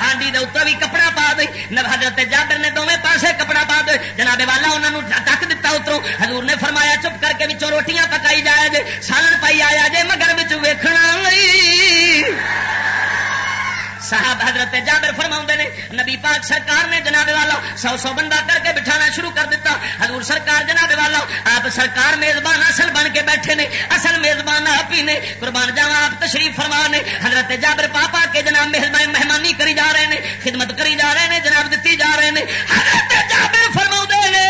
ہانڈی دے اتر بھی کپڑا پا دے۔ حضرت جابر نے دونوں پاسے کپڑا پا دے۔ جناب والا انہوں نے ڈک دتا اتروں حضور نے فرمایا، چپ کر کے بچوں روٹیاں پکائی جائے جے، سالن پائی آیا جے، مگر بچ ویکھنا نہیں۔ صاحب حضرت جابر فرما نے، نبی پاک سرکار نے جناب والا سو سو بندہ کر کے بٹھانا شروع کر دیتا حضور سرکار جناب والا آپ سرکار میزبان اصل بن کے بیٹھے نے، اصل میزبان آپ ہی نے۔ قربان جاوا آپ تشریف فرما نے۔ حضرت جابر پاپا کے جناب مہمانی کری جا رہے ہیں خدمت کری جا رہے ہیں جناب دیتی جا رہے ہیں حضرت جابر فرما نے،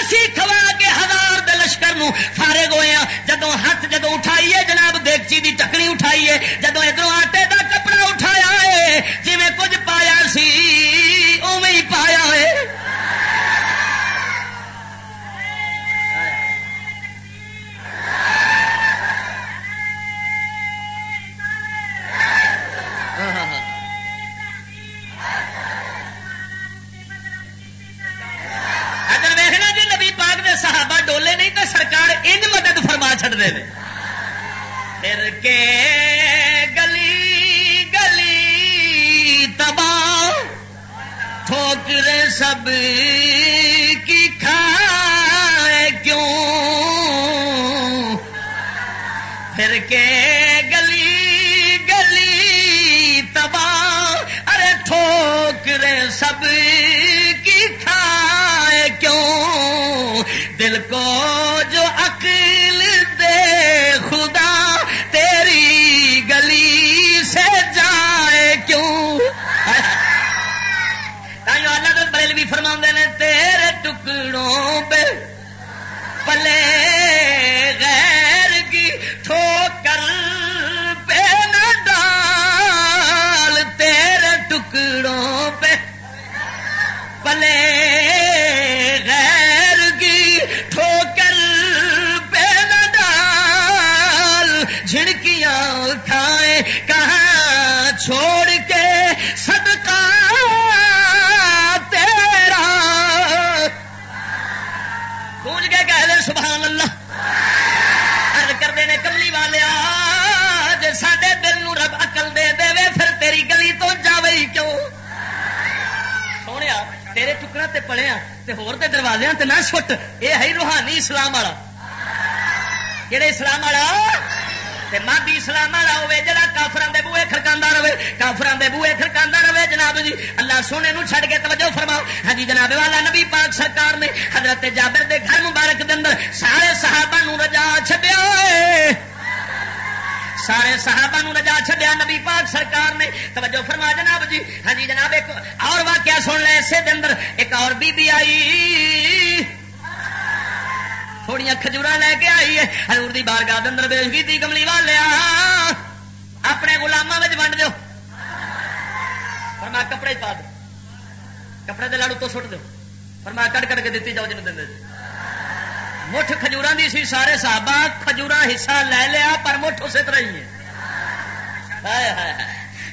اسی کھوا کے ہزار دے لشکر نو فارغ ہوئے ہیں جدو ہاتھ جدو اٹھائیے جناب دیکچی دی ٹکڑی اٹھائیے۔ جدو ادھر آٹے کا کپڑا اٹھایا ہے جی کچھ پایا سی ہی پایا ہے۔ اگر ویسنا جی نبی صحابہ ڈولے نہیں تو سرکار ان مدد فرما چڑھتے ہیں پھر کے گلی تباہ ٹھوکر سب کی کھائے کیوں؟ پھر کے گلی گلی تباہ، ارے ٹھوکر سب کی کھائے کیوں؟ دل کو جو عقل دے خدا، تیری گلی سے جائے کیوں اللہ بریل بھی فرما نے تیرے ٹکڑوں پہ پلے غیر کی ٹھوکر پہ نہ ڈال، تیرے ٹکڑوں پہ پلے غیر کی ٹھوکر پہ نہ ڈال۔ جھڑکیاں کھائے کہاں چھوڑ کے ٹکڑا تے پڑیا تے ہور دروازے تے نہ سٹ۔ یہ ہے روحانی اسلام والا۔ کہڑے اسلام والا مادی اسلام والا ہوے جڑا کافران دے بوئے کھڑکا رہے کافران دے بوئے کھڑکا رہے جناب جی۔ اللہ سونے نو چھڑ کے توجہ فرماؤ۔ ہاں جی جناب والا نبی پاک سرکار نے حضرت جابر دے گھر مبارک دے اندر سارے صحابہ نو رجا چھڈیا۔ سارے صحابہ نو رجا چھڈیا نبی پاک سرکار نے۔ توجہ فرما جناب جی۔ ہاں جی جناب، ایک اور واقعہ سن لے اسے دے اندر۔ ایک اور بی بی آئی۔ تھوڑی کھجور لے کے آئی ہے۔ ہزور کی بارگاہ اندر بیچ کی کملی والے اپنے گلاموں میں ونڈ دو پر کپڑے پا دو۔ کپڑے دے لاڑو تو سٹ دو پر کٹ کٹ کے دیتی جاؤ جن دے مٹھ کھجور دی سی، سارے صحابہ کھجور حصہ لے لیا، پر مٹھ اسی طرح ہی ہے۔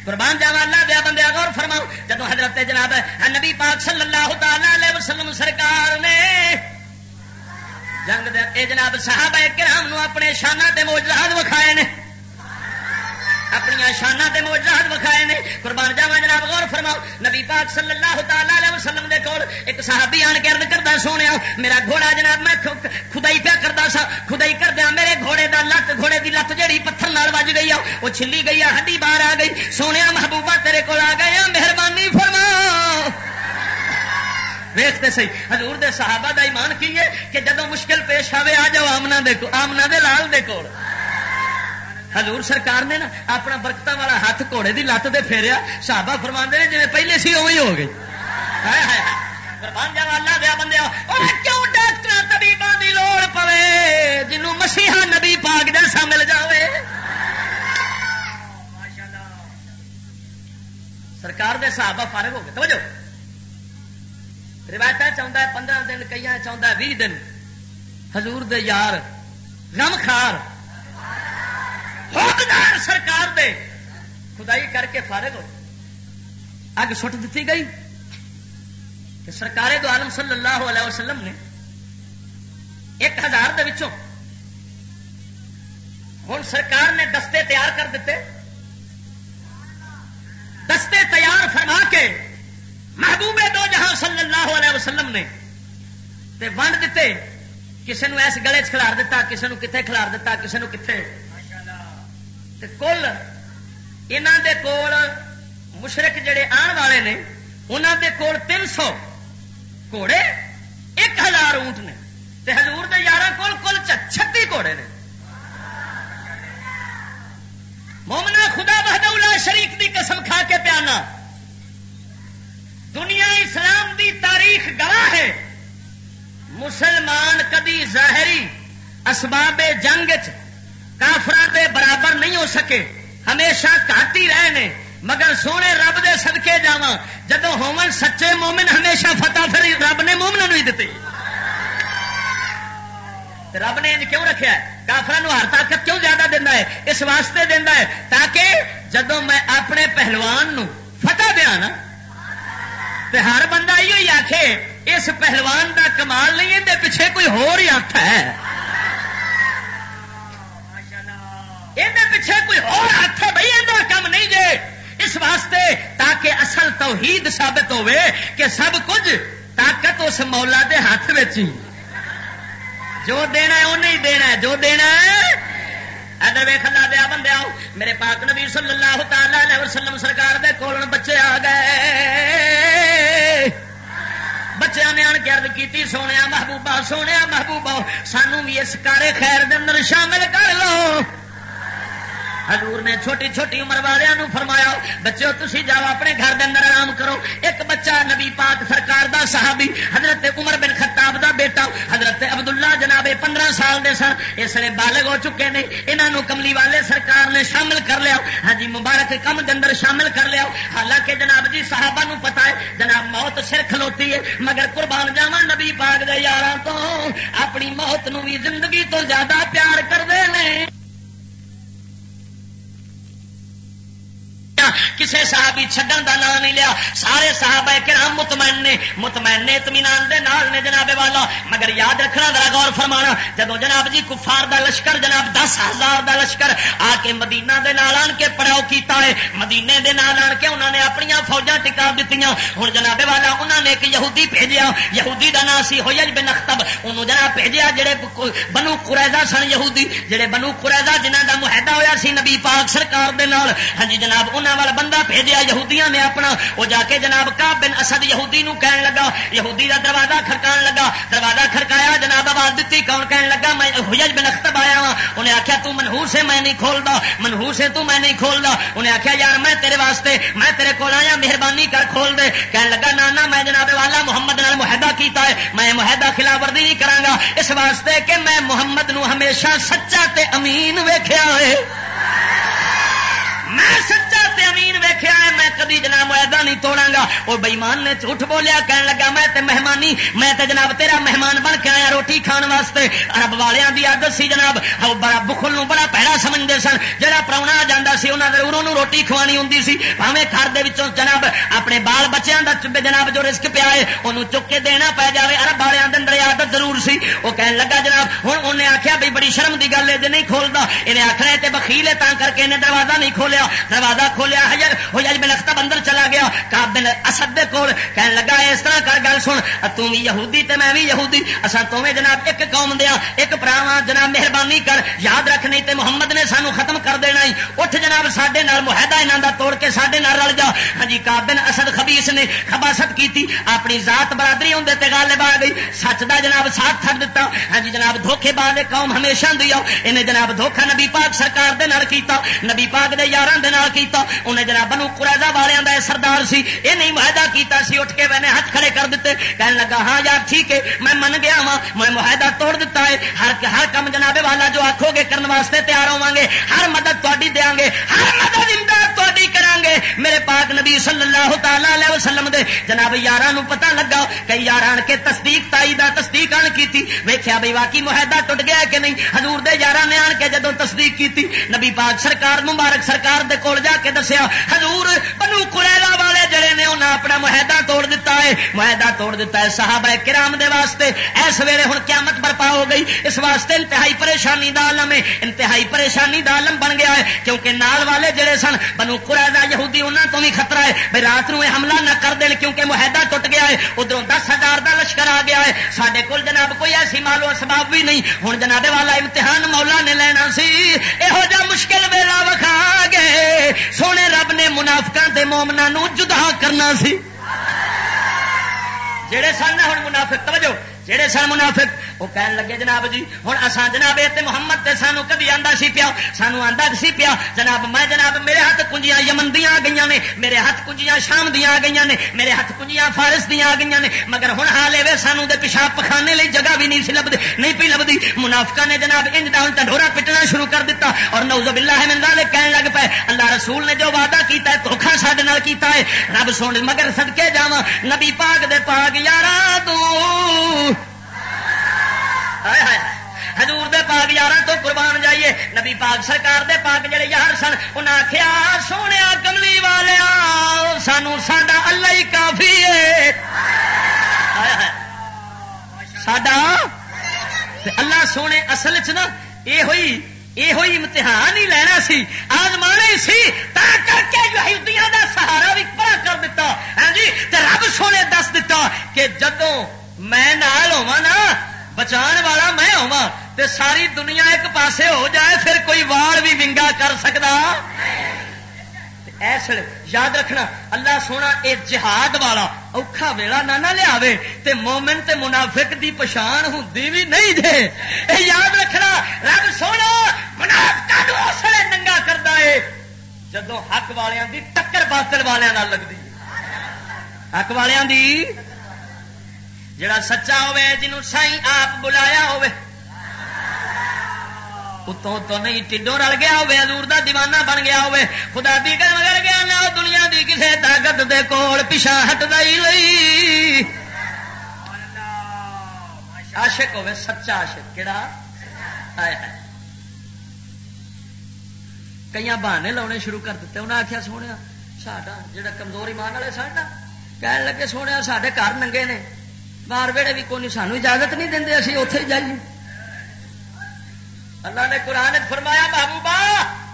قربان جاوا اللہ دیا بندے غور فرماؤ۔ جب حضرت جناب نبی پاک صلی اللہ تعالی علیہ وسلم سرکار نے جنگ دے اے جناب صحابہ کرام نو اپنے شانہ تے موجود وکھائے نے۔ اپنی شانہ تے موجزات وکھائے نے۔ قربان جاوا جناب، غور فرماؤ۔ نبی پاک صلی اللہ تعالی علیہ وسلم دے کول ایک صحابی آن کے عرض کردا سونیا، میرا گھوڑا جناب، میں خدائی پیا کردا سا خدائی کردیا، میرے گھوڑے دا لت، گھوڑے دی لت جڑی پتھر نال وج گئی آ، وہ چھلی گئی آ، ہڈی باہر آ گئی۔ سونیا، محبوبہ تیرے کول آ گئے مہربانی فرما ویختے سی حضور دے صحابہ دا ایمان کی ہے کہ جدو مشکل پیش آئے آ جاؤ آمنا دے آمنا دے لال دے کول۔ حضور سرکار نے نا اپنا برکت والا ہاتھ گھوڑے دی لت دے پھیریا، صحابہ فرما نے جی پہلے سی اوی ہو گئی۔ اللہ دیا بندے کیوں ڈاکٹر طبیباں دی لوڑ پوے، جنوں مسیحا نبی پاک جیسا مل جاوے۔ سرکار دے صحابہ فارغ ہو گئے۔ توجہ۔ روایت چاہتا ہے پندرہ دن کئی چاہتا ہے بھی دن۔ حضور دے یار، غم خار۔ حقدار سرکار دے۔ خدائی کر کے فارغ ہو۔ اگ سٹ دیتی گئی۔ کہ سرکار دو عالم صلی اللہ علیہ وسلم نے ایک ہزار دوں ہوں سرکار نے دستے تیار کر دیتے دستے تیار فرما کے محبوبے دو جہاں صلی اللہ علیہ وسلم نے تے ونڈ دیتے کسی نے ایس گلے چلار دیتا کسی نے کتنے کھلار دیتا کسی نے کتنے کل یہاں دے کول مشرق جڑے آن والے نے انہوں دے کول تین سو گھوڑے ایک ہزار اونٹ نے تے حضور دے یار کول کل چھتی گھوڑے نے مومنا خدا بہد شریف دی قسم کھا کے پیانا دنیا اسلام دی تاریخ گواہ ہے مسلمان کدی ظاہری اسباب جنگ چ کافر دے برابر نہیں ہو سکے۔ ہمیشہ گھٹ ہی رہے مگر سونے رب دے سدکے جا جدو ہومن سچے مومن، ہمیشہ فتح پھر رب نے مومن نہیں دیتے رب نے کیوں رکھا کافر ہر طاقت کیوں زیادہ دینا ہے؟ اس واسطے دینا ہے تاکہ جدو میں اپنے پہلوان نو فتح دیا نا تو ہر بندہ یہ آخے اس پہلوان دا کمال نہیں ہے پیچھے کوئی ہو ہاتھ ہے۔ یہ پیچھے کوئی اور ہاتھ ہے بھائی یہ کم نہیں جے۔ اس واسطے تاکہ اصل توحید ثابت ہوئے کہ سب کچھ طاقت اس مولا دے ہاتھ میں جو دینا ہے وہ نہیں دینا ہے، جو دینا ہے۔ ادھر ویخ اللہ دیا بندے آؤ۔ میرے پاک نبی صلی اللہ تعالی وسلم سرکار دے کول بچے آ گئے۔ بچیا نے آن کے ارد کی سونے محبوبہ سونے محبوبہ، سانو بھی اس کارے خیر دن شامل کر لو۔ حضور نے چھوٹی چھوٹی عمر والوں فرمایا بچوں تھی جاؤ اپنے گھر دے اندر آرام کرو۔ ایک بچہ نبی پاک سرکار دا صحابی، حضرت عمر بن خطاب دا بیٹا، حضرت عبداللہ جناب پندرہ سال دے سن، اس لیے بالغ ہو چکے نے۔ انہوں کملی والے سرکار نے شامل کر لیا۔ ہاں جی مبارک کم کے اندر شامل کر لیا۔ حالانکہ جناب جی صحابہ نو پتا ہے، جناب موت سر کھلوتی ہے، مگر قربان جاوا نبی پاک دے یار تو اپنی موت نو بھی زندگی تو زیادہ پیار کرتے ہیں کسے صحابی چھڈن دا نام نہیں لیا۔ سارے صحابہ کرام مطمئن نے مطمئن نے اطمینان دے نال نے جناب والا۔ مگر یاد رکھنا، ذرا غور فرمانا جدو جناب جی کفار دا لشکر، جناب دس ہزار دا لشکر آ کے مدینہ دے نال آن کے پڑاؤ کیتا ہے مدینے دے نال آن کے انہوں نے اپنی فوجاں ٹکا دیتی ہوں جناب والا انہوں نے ایک یہودی بھیجیا۔ یہودی دا نام سی ہوئی بن اختب۔ انہوں جناب بھیجیا جڑے بنو قریضہ سن یہودی، جڑے بنو قریضہ جنہ دا معاہدہ ہویا سی نبی پاک سرکار دے نال۔ ہاں جی جناب انہوں والا بندہ بھیجیا، یہودیاں نے اپنا، وہ جا کے جناب کا بن اسد یہودی نو کہن لگا، یہودی دا دروازہ کھڑکان لگا، دروازہ کھڑکایا، جناب آواز دیتی کون کہن لگا، میں حجج بن اختب آیا ہاں انہیں آخیا تو منہور سے میں نہیں کھولدا منہور سے تو میں نہیں کھولدا، انہیں آخیا یار میں تیرے واسطے، میں تیرے کول آیا، مہربانی کر کھول دے، کہن لگا نانا میں جناب والا محمد نال معاہدہ کیتا ہے، میں معاہدہ خلاف ورزی نہیں کراں اس واسطے کہ میں محمد نو ہمیشہ سچا تے امین ویکھیا ہے۔ میں سچا تے امین ویخیا ہے، میں کدی جناب معاہدہ نہیں توڑا گا۔ وہ بئیمان نے جھوٹ بولیا، کہن لگا، میں تے مہمانی، میں تے جناب تیرا مہمان بن کے آیا روٹی کھان واسطے۔ عرب والوں کی عادت سی جناب بڑا بخل نو بڑا پیڑا سمجھتے سن۔ جہاں پراؤنا آ جا سی انہوں نے اروں روٹی کھوانی ہوں سی۔ پاوے گھر دے جناب اپنے بال بچوں کا جناب جو رسک پیا ہے انہوں چک کے دینا پی جائے ارب والوں کے اندر عادت ضرور سی۔ وہ کہن لگا جناب ہوں انہیں آخیا بھائی بڑی شرم کی گل ہے نہیں کھولتا انہیں آخر ہے بخیل ہے تا کر کے انہیں دروازہ نہیں کھولیا۔ دروازہ کھول کھولیا حجر حجر بن اختب اندر چلا گیا کاب بن اسد دے کول، کہن لگا، اس طرح کر گل سن، تو بھی یہودی تے میں بھی یہودی اسا تو جناب ایک قوم دیا، ایک پراوا جناب مہربانی کر، یاد رکھ، نہیں تے محمد نے سانو ختم کر دینا ہی۔ اٹھ جناب، ساڈے نال معاہدہ انہاں دا توڑ کے ساڈے نال رل جا۔ ہاں جی کاب بن اسد خبیث نے خباست کیتی، اپنی ذات برادری ہوندے تے غالب آ گئی۔ سچ دا جناب ساتھ چھڈ دتا۔ ہاں جی جناب دھوکے باز قوم ہمیشہ دیا انہیں جناب دھوکا نبی پاک سرکار دے نال کیتا، نبی پاک دے یاراں دے نال کیتا۔ انہیں جناب بنو قریضہ والوں کا سردار سی، یہ نہیں معاہدہ کیتا سی، اٹھ کے میں نے ہاتھ کھڑے کر دیتے۔ کہنے لگا ہاں یار ٹھیک ہے، میں من گیا وا میں معاہدہ توڑ دیتا ہے۔ ہر ہر کم جناب والا جو آخو گے کرنے واسطے تیار ہوا گے، ہر مدد تاری دیا گے۔ ہر مدد امداد تاری گے۔ میرے پاک نبی صلی اللہ تعالی علیہ وسلم دے۔ جناب یار پتا لگا کئی یار آن کے تصدیق تائی دا تصدیق آن کی ویخیا بھائی واقعی معاہدہ ٹوٹ گیا کہ نہیں؟ حضور دے یار نے آن کے جدو تصدیق کی نبی پاک سرکار مبارک سرکار دے کول جا کے دسیا، حضور بنو کلیلا والے جڑے نے انہیں اپنا معاہدہ توڑ دیتا ہے۔ معاہدہ توڑ دیتا ہے صحابہ کرام دے واسطے۔ اس ویلے ہوں قیامت برپا ہو گئی۔ اس واسطے انتہائی پریشانی دا عالم ہے۔ انتہائی پریشانی دا عالم بن گیا ہے۔ کیونکہ نال والے جڑے سن، بنو قریدا یہودی انہوں تو بھی خطرہ ہے بھائی رات نو حملہ نہ کر دین کیونکہ معاہدہ ٹوٹ گیا ہے۔ ادھر دس ہزار کا لشکر آ گیا ہے۔ سارے کول جناب کوئی ایسی مالو سباب بھی نہیں۔ ہوں جناب والا امتحان مولا نے لینا سی۔ یہو جا مشکل ویلا وکھا گئے۔ سونے رب نے منافقہ کے مومنا جدا کرنا سی۔ جڑے سن ہوں منافق، توجہ۔ جہے سن منافق؟ وہ کہن لگے جناب جی ہوں اصا جناب یہ محمد تے سانو کدی آتا سی پیا؟ سانو آتا سی پیا؟ جناب میں جناب، میرے ہاتھ کنجیاں یمن دیا آ گئی نے، میرے ہاتھ کنجیاں شام دیا آ گئی نے، میرے ہاتھ کنجیاں فارس دیا آ گئی نے، مگر ہوں حال اے سانو دے پیشاب پخانے لی جگہ بھی نہیں سی لبھی نہیں پی لبھی منافقہ نے جناب انج ڈاؤن ڈھورا پٹنا شروع کر دیتا اور نوز باللہ من ذالک کہنے لگ پے اللہ رسول نے جو وعدہ کیتا ہے، دھوکھا ساڈے نال کیتا ہے، رب سن مگر صدکے جاواں، نبی پاک دے پاک، یارا تو حضور دے پاک یار تو قربان جائیے۔ نبی پاک سرکار دے پاک جڑے یار سن انہیں آخیا سونے کملی والیا، سانو ساڈا اللہ ہی کافی ہے۔ ساڈا؟ اللہ سونے اصل چ نا یہ ہوئی یہ ہوئی امتحان ہی لینا سی، آزمانا ہی سی، تا کر کے یہودیاں دا سہارا بھی پرا کر دیتا ہاں جی تے رب سونے دس دیتا کہ جدوں میں نال ہوا نا بچان والا میں ہوا تے ساری دنیا ایک پاسے ہو جائے، پھر کوئی وال بھی ونگا کر سکتا ایس یاد رکھنا، اللہ سونا اے جہاد والا اوکھا ویلا نہ نہ لیا تے مومن تے منافق دی پچھان ہوں بھی نہیں دے اے یاد رکھنا، رب سونا منافق اس ننگا کرتا ہے جدو حق والوں دی ٹکر باطل والوں لگتی حق والوں دی جڑا سچا ہوے جنوں سائی آپ بلایا ہوے اتوں تو نہیں ٹھڈو رل گیا ہوے حضور دا دیوانہ بن گیا ہوے خدا دی کر مگر گیا نہ دنیا دی کسے طاقت دے کول پیچھا ہٹ دئی لئی عاشق ہوے سچا عاشق۔ کیڑا؟ آیا ہے کئی بہانے لاؤنے شروع کر دیتے انہیں آخیا سونے ساڈا جڑا کمزور ایمان والے ساڈا کہنے لگے سونے سارے گھر ننگے نے۔ باہر ویڑے بھی کوئی سانو اجازت نہیں دیں اسی اتے جائیے اللہ نے قرآن فرمایا محبوبہ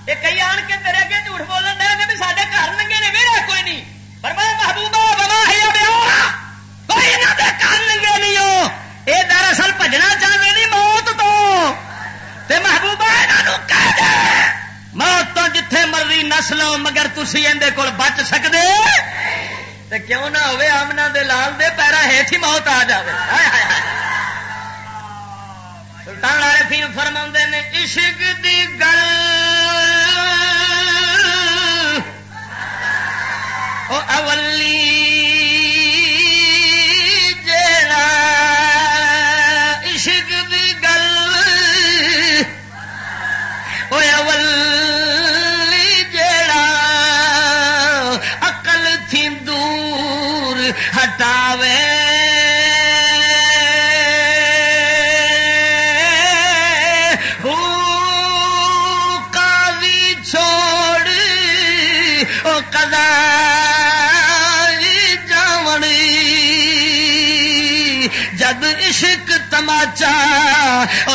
یہ کئی آن کے تیرے اگے جھوٹ بولن دے کہ سارے گھر ننگے نے ویڑا کوئی نہیں فرمایا محبوبہ بنا ہے کوئی یہاں کے گھر ننگے نہیں ہو یہ دراصل بجنا چاہتے نہیں موت تو تے محبوبہ یہاں کہہ دے موت تو جتھے مرضی نسل مگر تھی اندر کول بچ سکتے تے کیوں نہ ہوے آمنا دے لال دے پیرا ہیٹ ہی موت آ جائے سلطان والے فیم فرما نے، عشق دی گل اف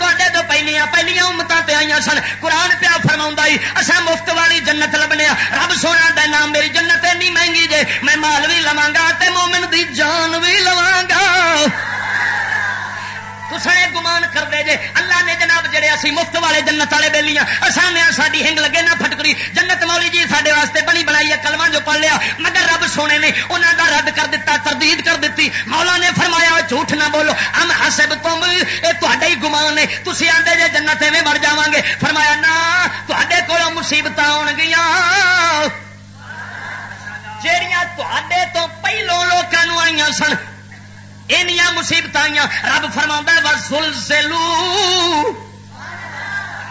تے تو پہلیا پہلیا امتوں پہ آئی سن۔ قرآن پیا فرما اصا مفت والی جنت لبنے رب سونا دینا میری جنت اینی مہنگی جے، میں مال بھی لوا گا مومن دی جان بھی لوا گا۔ گمان کر دے جے اسی مفت والے جنت والے بےلیاں آسان ساری ہنگ لگے نہ پٹکری جنت مولی جی سارے واسطے بنی بنائی ہے کلمہ جو پڑھ لیا مگر رب سونے نے انہوں دا رد کر دیتا تردید کر دیتی مولا نے فرمایا جھوٹ نہ بولو ہم حسب تم یہ تے ہی گمان ہے تھی آدھے جے جنت میں مر جا گے فرمایا نہ تے کو مصیبت آن گیا جہیا تو پہلو لوگوں آئی سن اینیا مصیبت آئی رب فرما سل سلو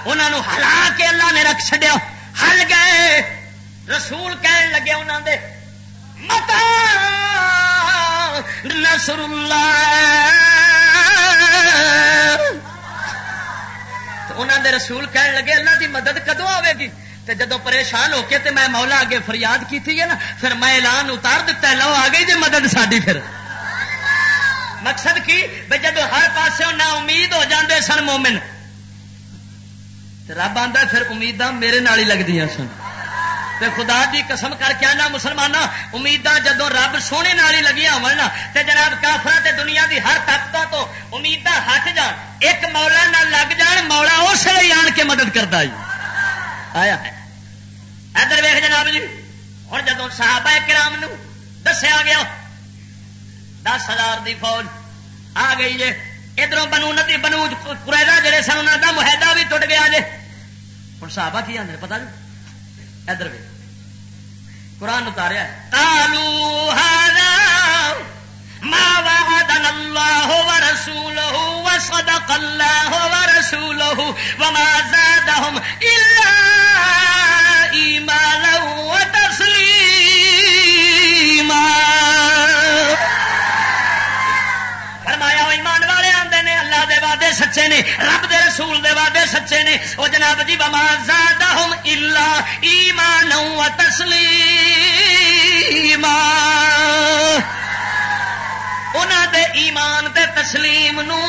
انہوں ہلا کے اللہ نے رکھ چڈیا ہل گئے۔ رسول کہن لگے انہوں دے، متا نسر انہوں دے رسول کہن لگے، اللہ دی مدد کدو آئے گی؟ تے جدو پریشان ہو کے تے میں مولا اگے فریاد کی تھی ہے نا، پھر میں اعلان اتار دیتا ہے، لو آ گئی جی مدد ساری پھر۔ مقصد کی؟ بھائی جب ہر پاس نہ امید ہو جاندے سن مومن رب آتا پھر امید میرے نال ہی لگتی سن۔ تے خدا دی قسم کر کے آنا مسلمان امید جدو رب سونے نال ہی لگی ہونا تے جناب کافر تے دنیا دی ہر طاقت تو امید ہٹ جان۔ ایک مولا نہ لگ جان، مولا اس لیے آن کے مدد کرتا جی آیا ہے۔ ادھر ویخ جناب جی ہوں جدو صحابہ کرام دسیا گیا، دس ہزار دی فوج آ گئی جے۔ ادھر بنو ندی بنو قریدا جڑے سن انہوں کا معاہدہ بھی ٹوٹ گیا جے۔ ہوں صحابہ کی آدھے پتا جی؟ ادھر بھی قرآن اتاریا کالو ما وعدنا الله ورسوله وصدق الله ورسوله وما زادهم إلا إيمانا وعدے سچے نے، رب دے رسول دے وعدے سچے نے۔ وہ جناب جی بما زادہم الا ایمان و تسلیم انہوں دے ایمان تے تسلیم نو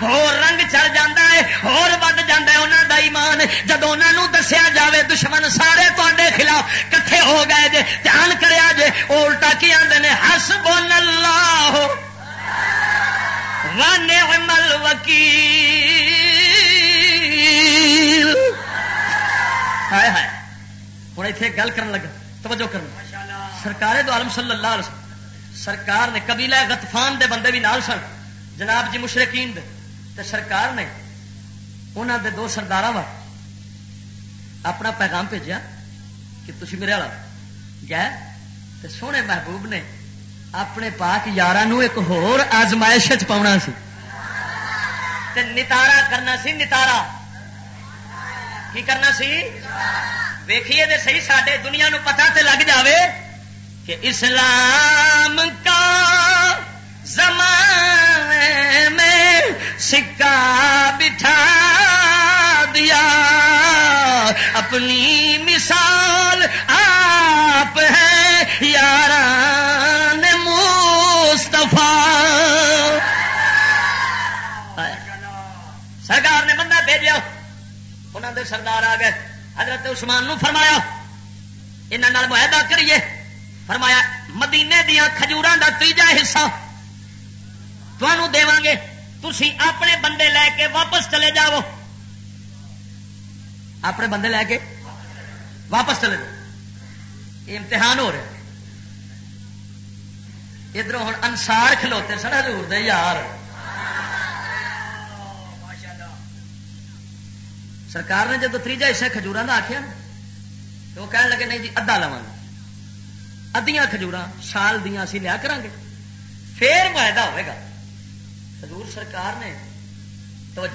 اور رنگ چڑھ جاتا ہے اور ود جاتا ہے انہوں دا ایمان۔ جب انہوں دسیا جاوے دشمن سارے تے خلاف کٹھے ہو گئے جے، دھیان کریا جے الٹا کی آدھے ہس بول اللہ۔ ونعم الوکیل ہائے ہائے، ہوں اتنے گل کر لگا، توجہ کرنا سرکار دو عالم صلی اللہ علیہ وسلم، سرکار نے قبیلہ غطفان دے بندے بھی نال سن، جناب جی مشرقین دے۔ تے سرکار نے انہوں دے دو سردار اپنا پیغام بھیجا کہ تھی میرے والا گئے تے سونے محبوب نے اپنے پاک یار ایک ہور آزمائش پاؤنا سی۔ نتارا کرنا سی، نتارا۔ کی کرنا سی؟ ویکھیے دے صحیح سڈے دنیا نو پتا تے لگ جاوے کہ اسلام کا زمانے میں سکا بٹھا دیا۔ اپنی مثال آپ ہے یاران۔ مستفا سرکار نے بندہ بھیجا انہوں دے سردار آ گئے۔ حضرت عثمان نو فرمایا یہاں معاہدہ کریے۔ فرمایا، مدینے دیا کھجور کا تیجا حصہ تمہوں دے گے تھی اپنے بندے لے کے واپس چلے جاؤ۔ اپنے بندے لے کے واپس چلے جاؤ۔ امتحان ہو رہا ادھر ہوں انسار کھلوتے سن حضور دے یار۔ سرکار نے جب تیجا حصہ کھجورا کا آخیا تو وہ کہنے لگے، نہیں جی ادا لوا ادیاں کھجور سال دیا اسی لیا کریں گے۔ پھر معاہدہ ہوئے گا۔ حضور سرکار نے تو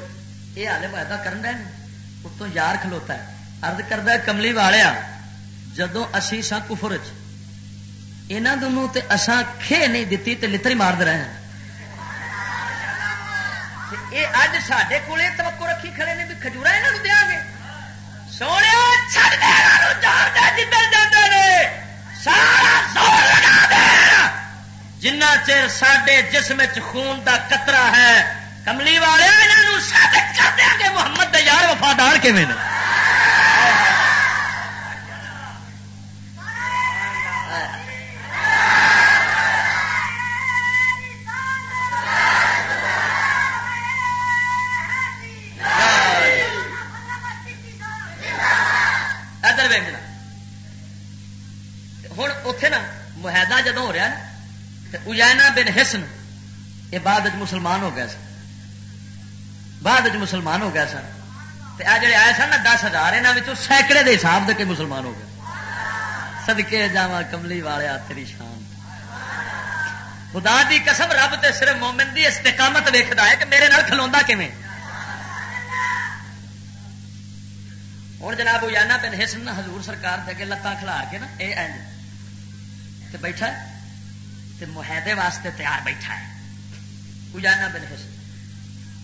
یہ ہالے معاہدہ کرنا ہے اتوں یار کھلوتا ہے۔ ارد کرتا کملی والیا جدو اسی سا کفر چ یہاں دونوں تے اساں کھے نہیں دیتی تے لتری مار رہے ہیں یہ اج سڈے کول توقع رکھی کھڑے نے بھی کھجورا یہاں دیا گے سونے جدھر جاتے سارا زور لگا دے جنہ چر سڈے جسم خون دا قطرہ ہے کملی والے یہاں ثابت کر دیا گے محمد یار وفادار کیون بن حسن، یہ بعد مسلمان ہو گیا سر بعد مسلمان ہو گیا سر آ جڑے آئے سن نا دس ہزار یہاں سینکڑے کے حساب دے کے مسلمان ہو گئے۔ سدکے جا کملی والے تیری شان۔ خدا دی قسم، رب تے صرف مومن دی استقامت ویکتا ہے کہ میرے نال کھلوا کیون ہوں جناب اجانا بن حسن حضور سرکار دے کے لتاں کھلار کے نا، اے یہ تے بیٹھا ہے۔ تے معاہدے واسطے تیار بیٹھا ہے۔ اجانا بن حسن۔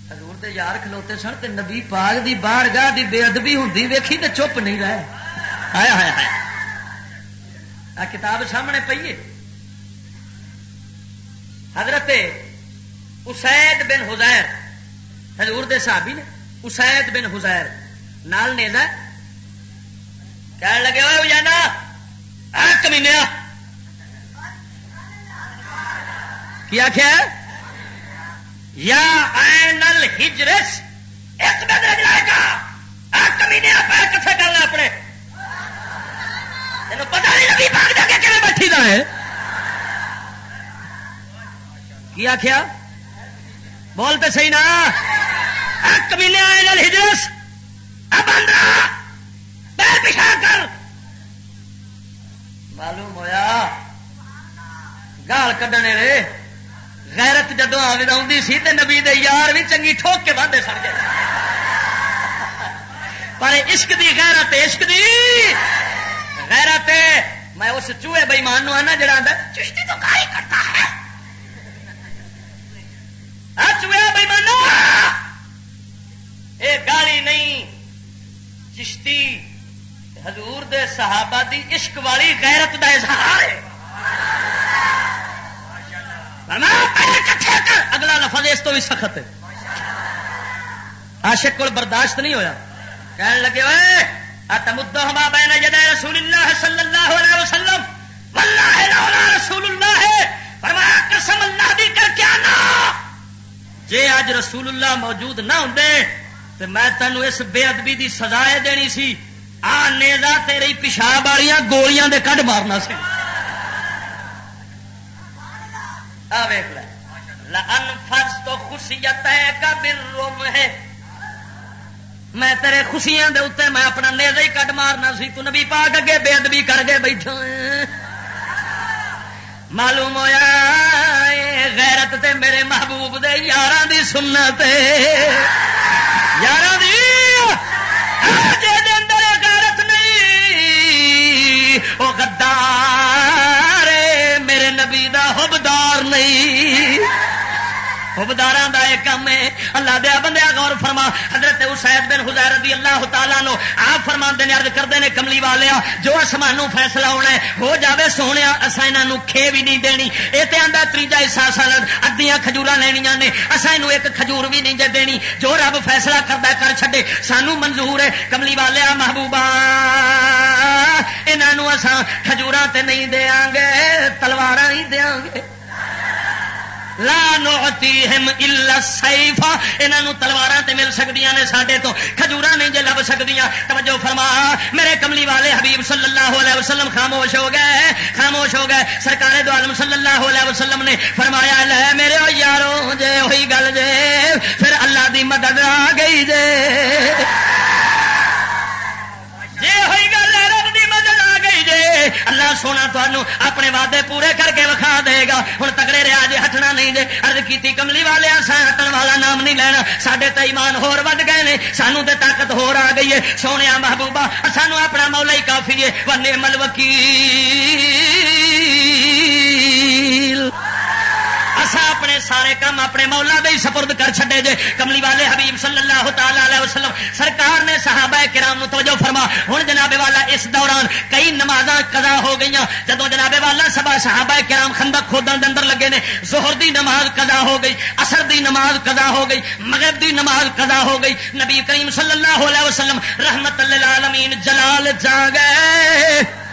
حضور تے یار کھلوتے سن تے نبی پاک دی بار گاہ دی بے ادبی ہوں ویکھی تے چپ نہیں رہے۔ آیا آیا آیا آ کتاب سامنے پیے حضرت اسید بن حزیر، حضور دے صحابی نے اسید بن حزیر نال نیزا کہنے لگے ہوئے جانا کمینیا کیا کیا یا این الحجرس، ایک دن رج جائے گا۔ کمینے پیر کتنے کرنا اپنے۔ تین پتا نہیں لگی بھاگ جا کے کھڑے بیٹھی دا ہے۔ کیا کیا بولتے صحیح نا۔ کمینے آئے نل ہجرس اب اندرا پیر پچھا کر۔ معلوم ہویا؟ گال کڈنے رے۔ غیرت جدو آدھی سی تو نبی دے یار بھی چنگی ٹھوک کے باندھے سڑ گئے۔ پر عشق دی غیرت، عشق دی غیرت۔ میں اس چوہے بئیمان نو آنا جڑا آدھا چشتی تو کاری کرتا ہے۔ ہاں، چوہے بئیمان اے گالی نہیں، چشتی حضور دے صحابہ دی عشق والی غیرت دا اظہار ہے۔ اگلا لفظ اس تو بھی سخت ہے۔ عاشق کو برداشت نہیں ہویا۔ کہنے لگے ہوئے اتمدہما بین یدی رسول اللہ صلی اللہ علیہ وسلم۔ واللہ لولا رسول اللہ ہے۔ فرمایا، قسم اللہ دی کر کیا نا جے اج رسول اللہ موجود نہ ہوندے تو میں تینوں اس بے ادبی دی سزا دینی سی۔ آ نیزا تیری پیشاب والیاں گولیاں دے کڈ مارنا سی۔ تو خوشیت ہے میں تیرے خوشیاں دے اتنے میں اپنا نیزا ہی کٹ مارنا سی، تو نبی پاک اگے بے ادبی کر کے بیٹھا معلوم ہوا غیرت تے میرے محبوب دے یار دی سنت یار دی نبی نہیں حبدار دا ایک کام ہے۔ اللہ دیا بندے غور فرما۔ حضرت اسید بن حزیر رضی اللہ تعالیٰ نو آپ فرما دے عرض کرتے ہیں کملی والے جو آسمان فیصلہ ہونا ہے، ہو جاوے سونے اصا یہاں کھے بھی نہیں دینی۔ یہ تو آدھا تیجا حصہ سال ادیاں کھجورا لینیا نے۔ اصا یہ ایک کھجور بھی نہیں جے دینی۔ جو رب فیصلہ کرتا کر چڈے سانو منظور ہے، کملی والے محبوبہ۔ یہاں اصا کھجورا تے نہیں دیا گے تلوار نہیں دیا گے۔ لا نوتی ہم الا سیفا انہوں تلوار مل سکتی نے سڈے تو۔ کھجورا نہیں جی لب سکتی توجہ فرما۔ میرے کملی والے حبیب صلی اللہ علیہ وسلم خاموش ہو گئے۔ خاموش ہو گئے۔ سرکار دو عالم صلی اللہ علیہ وسلم نے فرمایا، لے میرے او یارو، جے ہوئی گل جے، پھر اللہ دی مدد آ گئی جے۔ اللہ سونا تمہوں اپنے وعدے پورے کر کے وکھا دے گا۔ ہوں تگڑے رہا جی ہٹنا نہیں دے۔ ارد کی کملی والے سا ہٹن والا نام نہیں لینا۔ سڈے تو ایمان ہور ود گئے نے۔ سانو تے طاقت ہور آ گئی ہے۔ سونے محبوبہ سانو اپنا مولا ہی کافی ہے۔ ون مل وکیل۔ اسا سارے کام اپنے مولا دے سپرد کر چھڈے جے۔ کملی والے حبیب صلی اللہ تعالی علیہ وسلم، سرکار نے صحابہ کرام توجہ فرما۔ ہوں جناب والا اس دوران کئی نماز قضا ہو گئی جدو جناب والا سبا صحابہ کرام خندق کھودن اندر لگے نے زہر دی نماز قضا ہو گئی اثر دی نماز قضا ہو گئی، مغرب دی نماز قضا ہو گئی۔ نبی کریم صلی اللہ علیہ وسلم رحمت للعالمین جلال جا گئے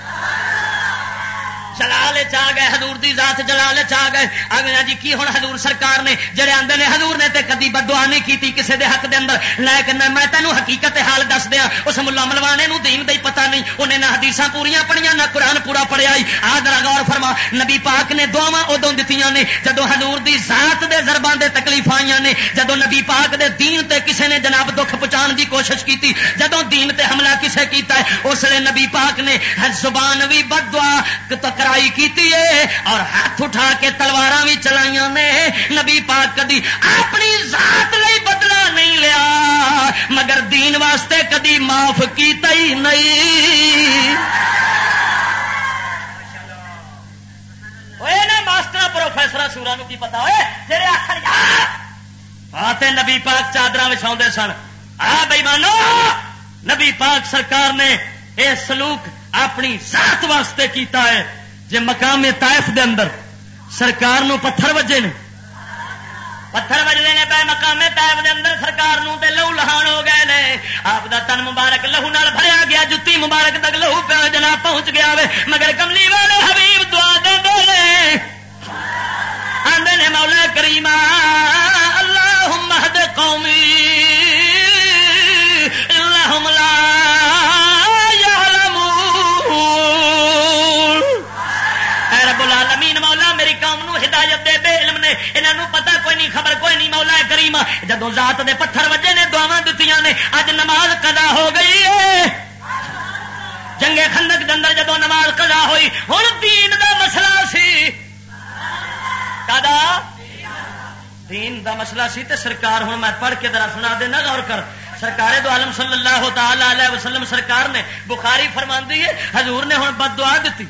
جلال چاہ گئے، حضور دی ذات جلال چاہ گئے۔ اگلا جی کی ہوں حضور سرکار نے؟ جڑے آدھے نے حضور نے تے کدی بدوا نہیں کی کسی دے حق دے اندر۔ لیکن میں تینوں حقیقت حال دس دیا، اس ملا ملوانے نو دین دے پتہ نہیں۔ انہیں نہ حدیث پوریا پڑھیا نہ قرآن پورا پڑھیا آدر غور فرما، نبی پاک نے دعوا ادو دیتی نے۔ جدو حضور دی ذات دے زربان دے تکلیف آئی نے جدو نبی پاک دے دین تے کسے نے جناب دکھ پہنچان دی کوشش کی جدو دین تے حملہ کسے کیتا ہے، اس لیے نبی پاک نے زبان بھی بد دعا ٹکرائی کی اور ہاتھ اٹھا کے تلوار بھی چلائی نے۔ نبی پاک کدی اپنی ذات لئی بدلا نہیں لیا، مگر دین واسطے کدی معاف کیتا ہی نہیں۔ ماسٹر پروفیسر سورا کی پتا ہوئے؟ جی آخر نبی پاک چادر بچھا سن۔ آ بھائی مانو، نبی پاک سرکار نے یہ سلوک اپنی ذات واسطے کیتا ہے۔ جی مقام تائف دے اندر، سرکار نو پتھر وجے نے۔ پتھر وجے نے پہ مقام تائف دے اندر، سرکار نو تے لہو لہان ہو گئے نے۔ آپ دا تن مبارک لہو نال بھریا گیا، جتی مبارک تک لہو پہ جناب پہنچ گیا وے۔ مگر کملی والے حبیب دعا دے دے آدھے نے مولا کریما اللہ مہد قومی اللہ لا ہدایت دے بے علم نے انہوں پتا کوئی نہیں، خبر کوئی نہیں، مولا کریم۔ جدو ذات دے پتھر وجے نے دعوا دیتی نے اج نماز قضا ہو گئی ہے جنگے خندق اندر جدو نماز قضا ہوئی ہوں دین دا مسئلہ سی۔ کدا دین دا مسئلہ سی تے سرکار ہوں میں پڑھ کے ذرا سنا دینا غور کر۔ سرکار دو عالم صلی اللہ تعالی علیہ وسلم سرکار نے بخاری فرما ہے، حضور نے ہوں بد دعا دیتی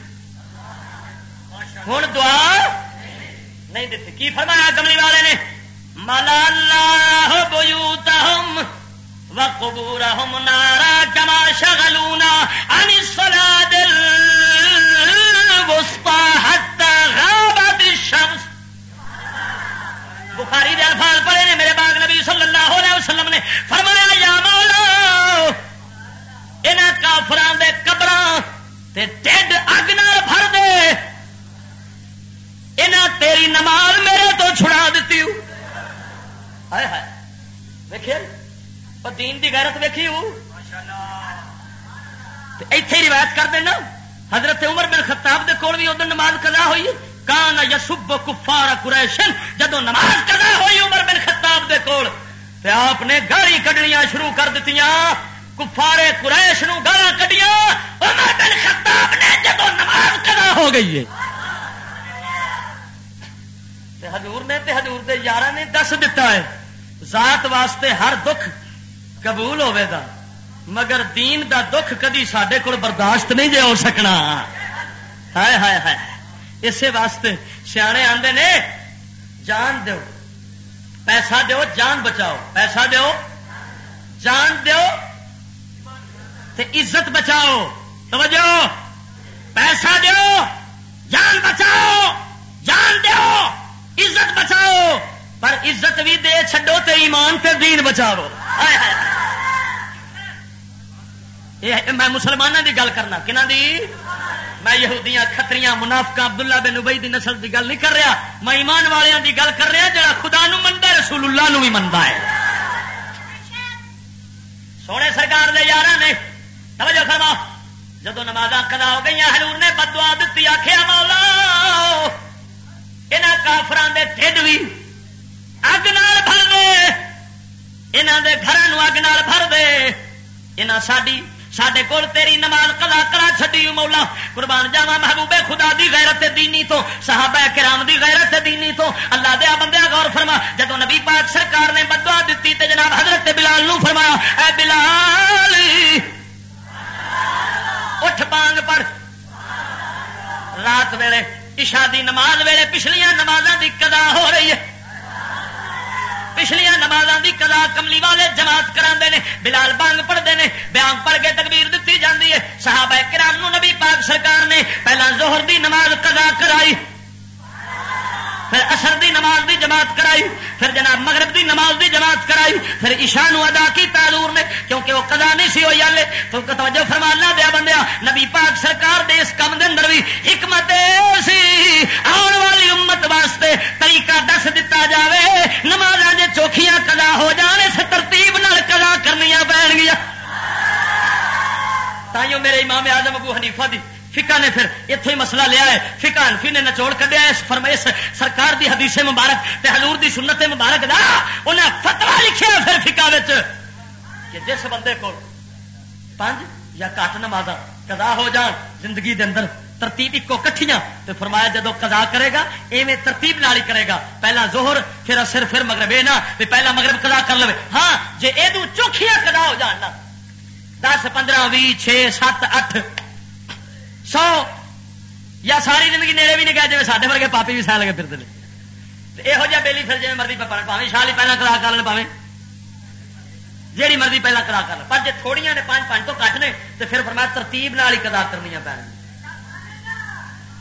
ہوں دعا نہیں دیتے۔ کی فرمایا کملی والے نے؟ ملا اللہ بوتم و قبور ہم نارا کما شگلونا انی سلا دل شمس بخاری دے الفاظ پڑے نے میرے باغ نبی صلی اللہ علیہ وسلم نے۔ فرمایا، یا مولا یہاں کافران دے قبر ٹھڈ اگ نال بھر دے۔ انہیں تیری نماز میرے تو چھڑا دیتی دیکھیے دین کی گیرت ویکھی ایتھے روایت کر دینا۔ حضرت عمر بن خطاب دے کول بھی ادھر نماز کدا ہوئی۔ کان یسب کفار قریشن جدو نماز کدا ہوئی عمر بن خطاب دے کول، تے آپ نے گاڑی کڈنیاں شروع کر دیتی کفارے قریش نو گالا کڈیاں۔ عمر بن خطاب نے جدو نماز کدا ہو گئی ہے۔ حضور نے تے حضور دے یار نے دس دتا ہے۔ ذات واسطے ہر دکھ قبول ہوے گا۔ مگر دین دا دکھ کدی سڈے کو برداشت نہیں جے ہو سکنا۔ ہائے ہائے ہائے۔ اسی واسطے سیانے آندے نے، جان دیو۔ پیسہ دیو، جان بچاؤ۔ پیسہ دیو، جان دیو۔ تے عزت بچاؤ۔ توجہ۔ پیسہ دیو، جان بچاؤ۔ جان دیو۔ عزت بچاؤ، پر عزت بھی دے چڈو تے ایمان تے دین بچاؤ۔ میں مسلمانوں دی گل کرنا کہنا دی؟ میں یہودیاں کتریاں منافقہ عبداللہ بن ابئی دی نسل دی گل نہیں کر رہا۔ میں ایمان والوں دی گل کر رہا جڑا خدا نو منتا رسول اللہ نو بھی منتا ہے۔ سونے سرکار دے یار نے، توجہ فرما۔ جدو نماز کدا ہو گئی حضور نے بدوا دیتی آخیا مولا یہاں کافران دے ٹھڈ بھی اگ نال بھر دے یہاں دے گھر اگ نال بھر دے یہاں ساری سڈے کول تیری نماز کلا کرا چڈی مولا قربان جاوا محبوبے خدا دی غیرت دینی تو صحابہ کرام دی غیرت دینی تو اللہ دیا بندے غور فرما جدو نبی پاک سرکار نے بدوا دیتی تے جناب حضرت بلال نو فرمایا اے بلال اٹھ پانگ پڑھ رات ویلے عشاء دی نماز ویلے پچھلیاں نمازاں دی قضا ہو رہی ہے۔ پچھلیاں نمازاں دی قضا کملی والے جماعت کرا بلال بانگ پڑھتے ہیں بیان پڑھ کے تکبیر دیتی جاتی ہے۔ صحابہ کرام نو نبی پاک سرکار نے پہلا زہر دی نماز قضا کرائی۔ پھر اثر دی نماز دی جماعت کرائی، پھر جناب مغرب دی نماز دی جماعت کرائی، پھر نو ادا کی تالور نے، کیونکہ وہ قضا نہیں سی ہوئی والے تو توجہ فرمانا دیا بندیا، نبی پاک سرکار دے اس کام دے اندر بھی حکمت سی، آن والی امت واسطے طریقہ دس دتا جاوے نماز جے چوکھیاں قضا ہو جان، اس ترتیب نال قضا کرنیاں پہن گیا تائیوں میرے امام اعظم ابو حنیفہ دی فکا نے پھر اتوں ہی مسئلہ لیا ہے۔ فکا انفی نے نچوڑ کدیا اس فرمائش سرکار دی حدیث مبارک تے حضور دی سنت مبارک دا انہیں فتوا لکھیا پھر فکا کہ جس بندے کو پانچ یا کٹ نماز کدا ہو جان زندگی دے اندر ترتیب ایک کٹھیاں تو فرمایا جدو قضا کرے گا ایویں ترتیب نال کرے گا۔ پہلا زہر پھر اثر، پھر مغرب، اے نا پہلا مغرب قضا کر لو ہاں جی یہ چوکھیاں قضا ہو جان نا۔ دس، پندرہ بھی چھ سات، اٹھ۔ سو یا ساری زندگی نیڑے بھی نہیں گیا جی سارے ورگے پاپی بھی سہ لگے پھرتے ہیں یہو جہاں بہلی پھر جی مرضی پہ پاوے شالی پہلے کرا کر لیں پاوے جیڑی مرضی پہلے کرا کر لیں پر جی تھوڑیاں نے پانچ پانچ تو کٹ نے تو پھر فرمایا ترتیب نال ہی کدا کرنی پی